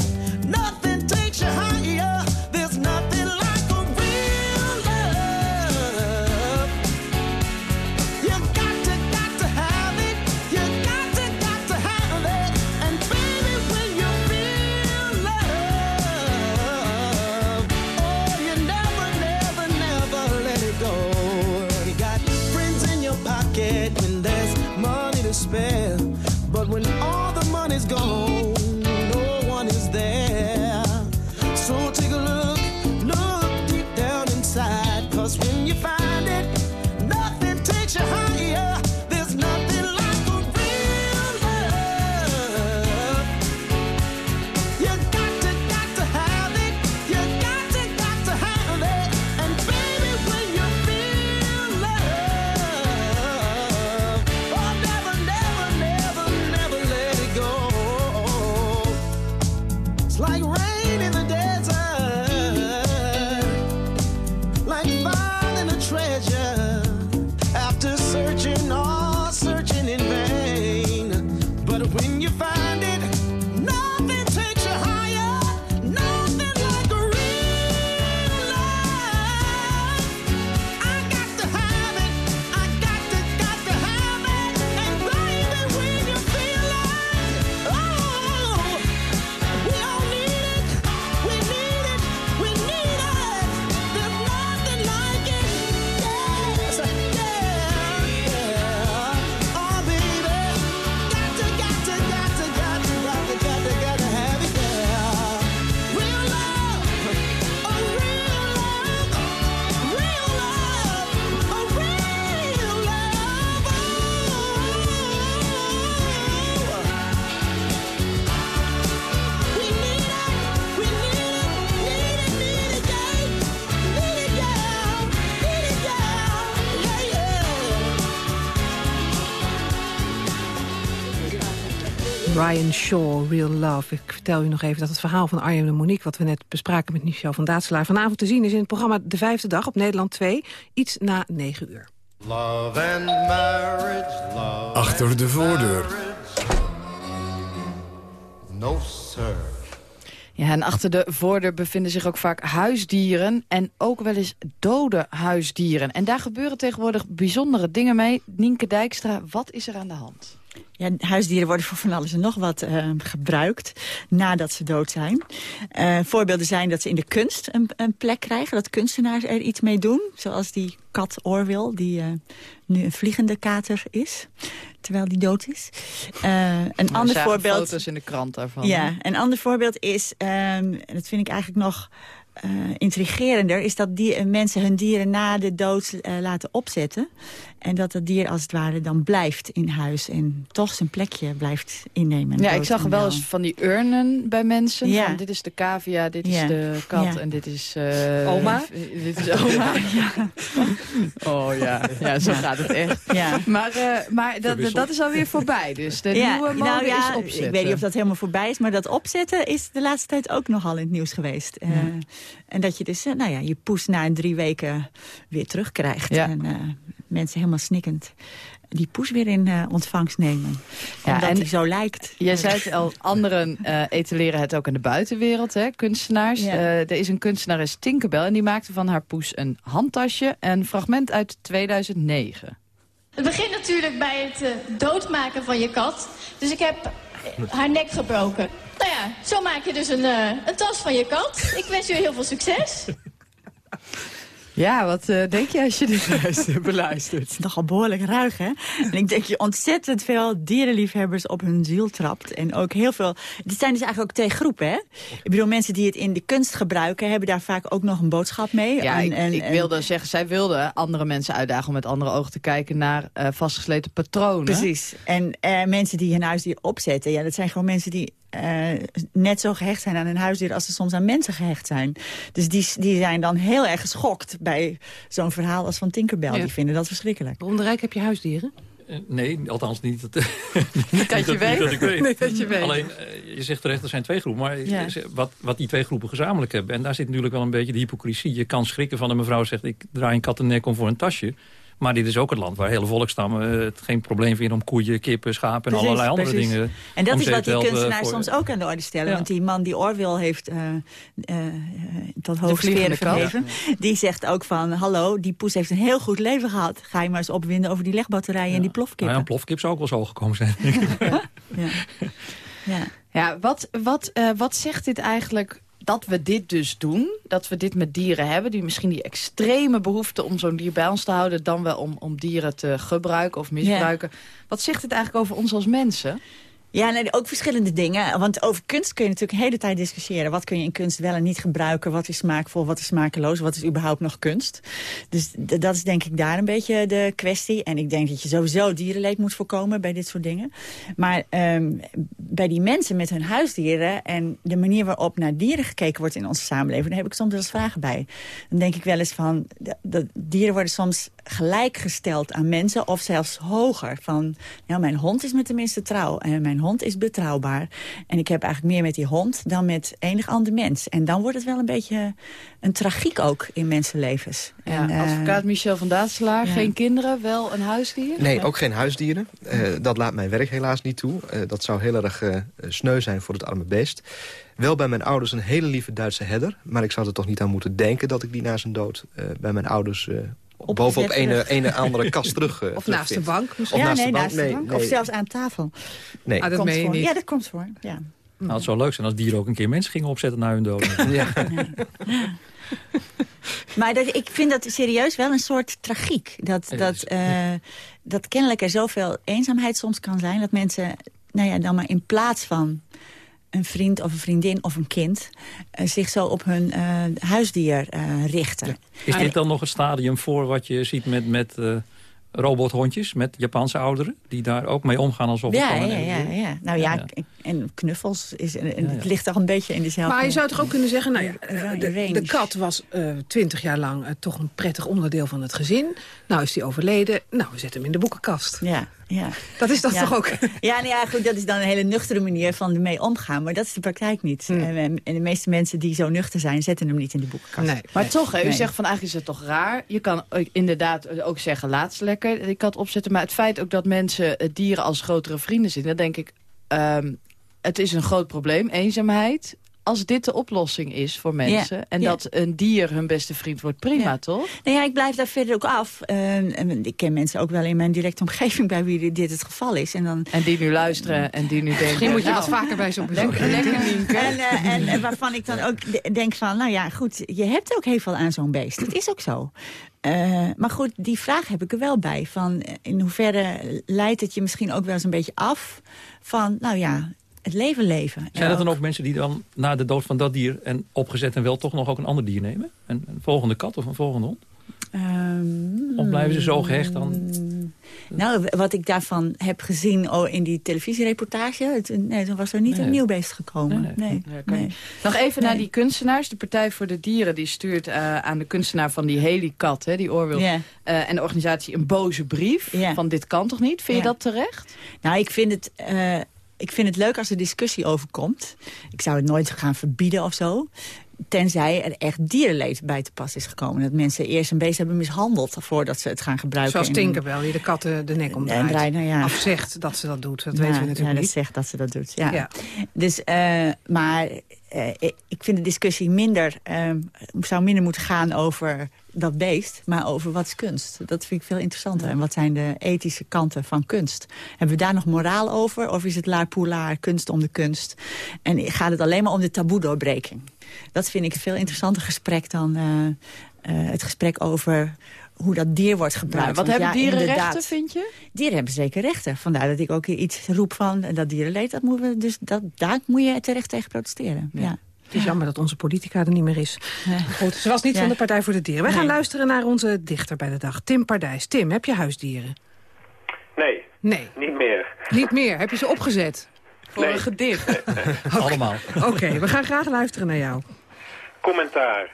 Shaw, Real Love. Ik vertel u nog even dat het verhaal van Arjen en Monique... wat we net bespraken met Michel van Daatselaar... vanavond te zien is in het programma De Vijfde Dag op Nederland 2. Iets na 9 uur. Love and marriage, love Achter de voordeur. no sir. Ja, en achter de voordeur bevinden zich ook vaak huisdieren... en ook wel eens dode huisdieren. En daar gebeuren tegenwoordig bijzondere dingen mee. Nienke Dijkstra, wat is er aan de hand? Ja, huisdieren worden voor van alles en nog wat uh, gebruikt nadat ze dood zijn. Uh, voorbeelden zijn dat ze in de kunst een, een, plek krijgen, dat kunstenaars er iets mee doen. Zoals die kat Orwell, die uh, nu een vliegende kater is, terwijl die dood is. een ander voorbeeld... foto's in de krant daarvan. Ja, een ander voorbeeld is, um, en dat vind ik eigenlijk nog intrigerender... is dat die, mensen hun dieren na de dood laten opzetten. En dat het dier als het ware dan blijft in huis. En toch zijn plekje blijft innemen. Ja, ik zag wel eens van die urnen bij mensen. Ja. Van, dit is de cavia, dit ja. is de kat ja. en dit is... Uh, oma? Dit is oma, ja. Oh ja, ja zo gaat het echt. Ja. Maar, uh, maar dat, dat is alweer voorbij. Dus de nieuwe mode nou, ja, is opzetten. Ik weet niet of dat helemaal voorbij is. Maar dat opzetten is de laatste tijd ook nogal in het nieuws geweest. Uh, en dat je dus nou ja, je poes na een drie weken weer terugkrijgt. En mensen helemaal snikkend die poes weer in uh, ontvangst nemen. Ja, omdat en hij zo lijkt. Je zei het al, anderen uh, etaleren het ook in de buitenwereld, hè, kunstenaars. Ja. Uh, er is een kunstenares Tinkerbell en die maakte van haar poes een handtasje. Een fragment uit 2009. Het begint natuurlijk bij het doodmaken van je kat. Dus ik heb haar nek gebroken. Nou ja, zo maak je dus een, een tas van je kat. Ik wens u heel veel succes. Ja, wat uh, denk je als je dit beluistert? Het is nogal behoorlijk ruig, hè? En ik denk je ontzettend veel dierenliefhebbers op hun ziel trapt. En ook heel veel... Dit zijn dus eigenlijk ook twee groepen, hè? Ik bedoel, mensen die het in de kunst gebruiken... hebben daar vaak ook nog een boodschap mee. Ja, en, ik, en, ik wilde zeggen, zij wilde andere mensen uitdagen... om met andere ogen te kijken naar uh, vastgesleten patronen. Precies. En uh, mensen die hun huisdier opzetten... ja, dat zijn gewoon mensen die uh, net zo gehecht zijn aan een huisdier als ze soms aan mensen gehecht zijn. Dus die, die zijn dan heel erg geschokt bij zo'n verhaal als van Tinkerbell. Ja. Die vinden dat verschrikkelijk. Ronderijk, heb je huisdieren? Uh, nee, althans niet. Dat, niet dat, je weet. Dat ik weet. Nee, dat je weet. Alleen, uh, je zegt terecht, er zijn twee groepen. Maar ja. wat, wat die twee groepen gezamenlijk hebben... en daar zit natuurlijk wel een beetje de hypocrisie. Je kan schrikken van een mevrouw zegt... ik draai een kat en nek om voor een tasje. Maar dit is ook het land waar hele volkstammen het geen probleem vinden... om koeien, kippen, schapen en precies, allerlei andere precies. dingen... En dat is wat die kunstenaars soms ook aan de orde stellen. Ja. Want die man die Orwell heeft uh, uh, tot hoogsteren verheven... Ja. die zegt ook van, hallo, die poes heeft een heel goed leven gehad. Ga je maar eens opwinden over die legbatterijen ja. en die plofkippen. Nou ja, een plofkip zou ook wel zo gekomen zijn. ja. Ja. ja, wat, wat, uh, wat zegt dit eigenlijk dat we dit dus doen, dat we dit met dieren hebben... die misschien die extreme behoefte om zo'n dier bij ons te houden... dan wel om, om dieren te gebruiken of misbruiken. Ja. Wat zegt het eigenlijk over ons als mensen? Ja, nee, ook verschillende dingen. Want over kunst kun je natuurlijk een hele tijd discussiëren. Wat kun je in kunst wel en niet gebruiken? Wat is smaakvol, wat is smakeloos? Wat is überhaupt nog kunst? Dus dat is denk ik daar een beetje de kwestie. En ik denk dat je sowieso dierenleed moet voorkomen bij dit soort dingen. Maar um, bij die mensen met hun huisdieren... en de manier waarop naar dieren gekeken wordt in onze samenleving... daar heb ik soms wel eens vragen bij. Dan denk ik wel eens van... dat dieren worden soms gelijkgesteld aan mensen of zelfs hoger. Van, nou, mijn hond is me tenminste trouw en mijn hond is betrouwbaar. En ik heb eigenlijk meer met die hond dan met enig ander mens. En dan wordt het wel een beetje een tragiek ook in mensenlevens. Ja, en, uh, advocaat Michel van Daatselaar, ja. geen kinderen, wel een huisdier? Nee, ook geen huisdieren. Uh, dat laat mijn werk helaas niet toe. Uh, dat zou heel erg sneu zijn voor het arme beest. Wel bij mijn ouders een hele lieve Duitse herder. Maar ik zou er toch niet aan moeten denken dat ik die na zijn dood bij mijn ouders op bovenop een, een andere kast terug. Uh, of naast de bank misschien. Of ja, naast, nee, de bank. Naast de bank. Nee, of zelfs aan tafel. Nee. Ah, dat je niet. Ja, dat komt voor. Ja. Nou, het zou leuk zijn als dieren ook een keer mensen gingen opzetten na hun dood. ja. ja. Maar dat, ik vind dat serieus wel een soort tragiek. Dat, dat, uh, dat kennelijk er zoveel eenzaamheid soms kan zijn... dat mensen nou ja, dan maar in plaats van een vriend of een vriendin of een kind... Uh, zich zo op hun uh, huisdier uh, richten. Ja. Is dit dan nog het stadium voor wat je ziet met... met robothondjes met Japanse ouderen... die daar ook mee omgaan alsof ja, het ja, ja, ja. Nou ja, ja, en knuffels, is, en, ja, het ligt toch een beetje in dezelfde... Maar je zou toch ook kunnen zeggen... Nou ja, de, de kat was twintig uh, jaar lang uh, toch een prettig onderdeel van het gezin. Nou is die overleden. Nou, we zetten hem in de boekenkast. Ja, ja. Dat is dat ja. toch ook? Ja, nou ja, goed, dat is dan een hele nuchtere manier van ermee omgaan. Maar dat is de praktijk niet. Hmm. En, en, de meeste mensen die zo nuchter zijn, zetten hem niet in de boekenkast. Nee. Maar toch, hè, u Nee. zegt van eigenlijk is het toch raar. Je kan ook inderdaad ook zeggen, laat ze lekker die kat opzetten. Maar het feit ook dat mensen eh, dieren als grotere vrienden zien... dan denk ik, ehm, het is een groot probleem, eenzaamheid. Als dit de oplossing is voor mensen... en ja. dat een dier hun beste vriend wordt, prima, Ja. toch? Nou ja, ik blijf daar verder ook af. Eh, en ik ken mensen ook wel in mijn directe omgeving... bij wie dit het geval is. En, dan, En die nu luisteren en die nu denken... Misschien moet je nou, wat vaker bij zo'n bezoek. Lekker, lekker Nienke. en, eh, en, en waarvan ik dan ook de- denk van... nou ja, goed, je hebt ook heel veel aan zo'n beest. Dat is ook zo. Eh, maar goed, die vraag heb ik er wel bij. Van in hoeverre leidt het je misschien ook wel eens een beetje af... van, nou ja, het leven leven. Zijn dat dan ook mensen die dan na de dood van dat dier... en opgezet en wel toch nog ook een ander dier nemen? Een, een volgende kat of een volgende hond? Ehm, Of blijven ze zo gehecht aan... Nou, wat ik daarvan heb gezien oh, in die televisiereportage... Het, nee, toen was er niet Nee. een nieuw beest gekomen. Nee, nee. Nog even naar die kunstenaars. De Partij voor de Dieren die stuurt eh, aan de kunstenaar van die Helicat, hè, die oorwil. Eh, en de organisatie een boze brief. Van dit kan toch niet? Vind je dat terecht? Nou, ik vind het... eh, ik vind het leuk als er discussie over komt. Ik zou het nooit gaan verbieden of zo. Tenzij er echt dierenleed bij te pas is gekomen. Dat mensen eerst een beest hebben mishandeld... voordat ze het gaan gebruiken. Zoals in- Tinkerbell, die de katten de nek En omdraait. draait, nou ja. Of zegt dat ze dat doet, dat Ja, weten we natuurlijk ja, dat niet. zegt dat ze dat doet, ja. Ja. Dus, eh, maar eh, ik vind de discussie minder... eh, zou minder moeten gaan over dat beest... maar over wat is kunst. Dat vind ik veel interessanter. En wat zijn de ethische kanten van kunst? Hebben we daar nog moraal over? Of is het la pour la, kunst om de kunst? En gaat het alleen maar om de taboe-doorbreking? Dat vind ik een veel interessanter gesprek dan eh, eh, het gesprek over hoe dat dier wordt gebruikt. wat Want hebben ja, dieren inderdaad, rechten, vind je? Dieren hebben zeker rechten. Vandaar dat ik ook iets roep van eh, dat dierenleed. Dat moeten we dus, dat, daar moet je terecht tegen protesteren. Ja. Het is jammer dat onze politica er niet meer is. Goed, ze was niet Ja. van de Partij voor de Dieren. We gaan Nee. luisteren naar onze dichter bij de dag, Tim Pardijs. Tim, heb je huisdieren? Nee, Nee, niet meer. niet meer. Heb je ze opgezet? Voor Nee. een gedicht. Allemaal. Oké, we gaan graag luisteren naar jou. Commentaar.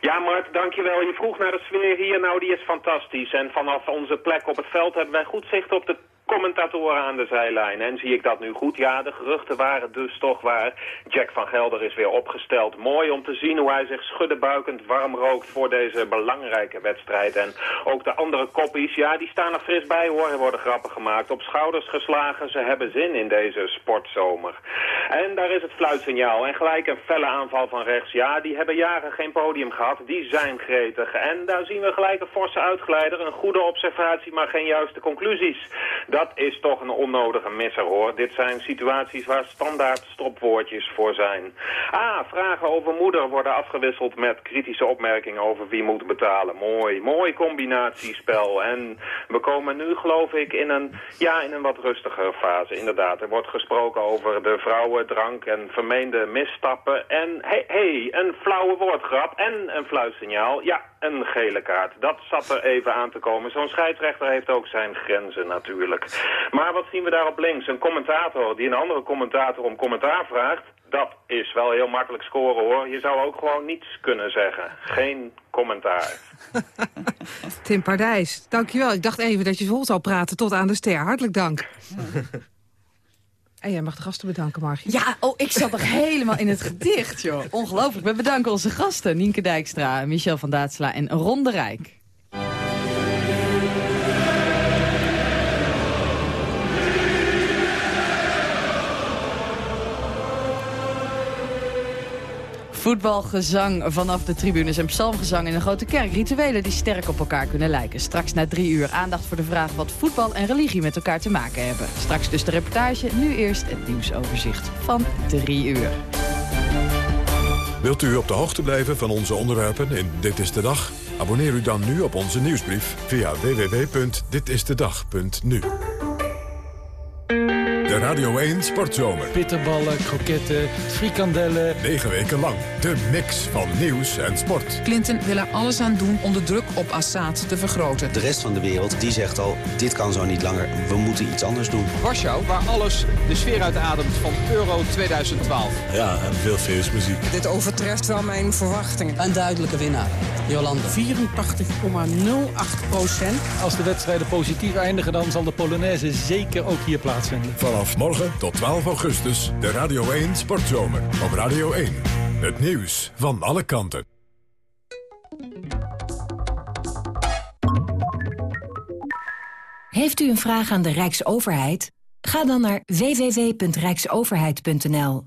Ja, Mart, dankjewel. Je vroeg naar de sfeer hier. Nou, die is fantastisch. En vanaf onze plek op het veld hebben wij goed zicht op de commentatoren aan de zijlijn. En zie ik dat nu goed? Ja, de geruchten waren dus toch waar. Jack van Gelder is weer opgesteld. Mooi om te zien hoe hij zich schuddebuikend warm rookt voor deze belangrijke wedstrijd. En ook de andere koppies, ja, die staan er fris bij hoor. Er worden grappen gemaakt, op schouders geslagen. Ze hebben zin in deze sportzomer. En daar is het fluitsignaal. En gelijk een felle aanval van rechts. Ja, die hebben jaren geen podium gehad. Die zijn gretig. En daar zien we gelijk een forse uitgeleider. Een goede observatie, maar geen juiste conclusies. Is toch een onnodige misser hoor. Dit zijn situaties waar standaard stopwoordjes voor zijn. Ah, vragen over moeder worden afgewisseld met kritische opmerkingen over wie moet betalen. Mooi, mooi combinatiespel. En we komen nu geloof ik in een, ja, in een wat rustiger fase. Inderdaad, er wordt gesproken over de vrouwen, drank en vermeende misstappen. En hey, hey, een flauwe woordgrap en een fluitsignaal. Ja, een gele kaart. Dat zat er even aan te komen. Zo'n scheidsrechter heeft ook zijn grenzen natuurlijk. Maar wat zien we daar op links? Een commentator die een andere commentator om commentaar vraagt. Dat is wel heel makkelijk scoren hoor. Je zou ook gewoon niets kunnen zeggen. Geen commentaar. Tim Pardijs, dankjewel. Ik dacht even dat je vol zou praten tot aan de ster. Hartelijk dank. En jij mag de gasten bedanken, Margie. Ja, oh, ik zat nog helemaal in het gedicht, joh. Ongelooflijk. We bedanken onze gasten. Nienke Dijkstra, Michel van Daatsela en Ron de Rijk. Voetbalgezang vanaf de tribunes en psalmgezang in een grote kerk. Rituelen die sterk op elkaar kunnen lijken. Straks na drie uur aandacht voor de vraag wat voetbal en religie met elkaar te maken hebben. Straks dus de reportage, nu eerst het nieuwsoverzicht van drie uur. Wilt u op de hoogte blijven van onze onderwerpen in Dit is de Dag? Abonneer u dan nu op onze nieuwsbrief via www.ditistedag.nu. De Radio 1 Sportzomer. Bitterballen, kroketten, frikandellen. Negen weken lang. De mix van nieuws en sport. Clinton wil er alles aan doen om de druk op Assad te vergroten. De rest van de wereld die zegt al, dit kan zo niet langer. We moeten iets anders doen. Warschau, waar alles de sfeer uitademt van Euro 2012. Ja, en veel feestmuziek. Dit overtreft wel mijn verwachtingen. Een duidelijke winnaar, Jolanda. 84,08 procent. Als de wedstrijden positief eindigen, dan zal de Polonaise zeker ook hier plaatsvinden. Vanaf morgen tot 12 augustus de Radio 1 Sportzomer. Op Radio 1. Het nieuws van alle kanten. Heeft u een vraag aan de Rijksoverheid? Ga dan naar www.rijksoverheid.nl.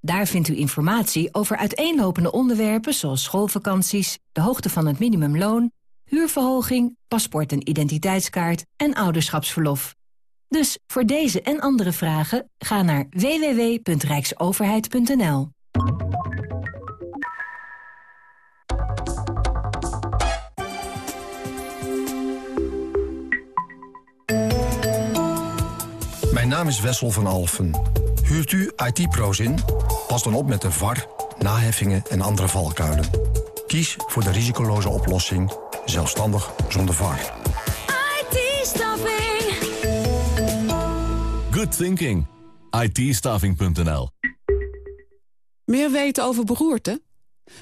Daar vindt u informatie over uiteenlopende onderwerpen zoals schoolvakanties, de hoogte van het minimumloon, huurverhoging, paspoort en identiteitskaart en ouderschapsverlof. Dus voor deze en andere vragen ga naar www.rijksoverheid.nl. Mijn naam is Wessel van Alfen. Huurt u IT-pro's in? Pas dan op met de VAR, naheffingen en andere valkuilen. Kies voor de risicoloze oplossing, zelfstandig zonder VAR. Good thinking. it Meer weten over beroerte?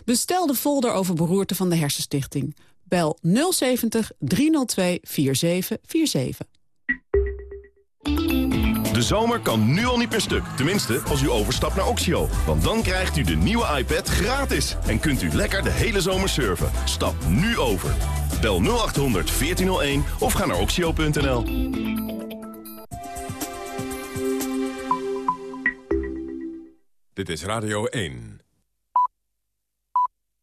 Bestel de folder over beroerte van de Hersenstichting. Bel 070 302 4747. De zomer kan nu al niet per stuk. Tenminste, als u overstapt naar Oxio. Want dan krijgt u de nieuwe iPad gratis. En kunt u lekker de hele zomer surfen. Stap nu over. Bel 0800 1401 of ga naar oxio.nl. Dit is Radio 1.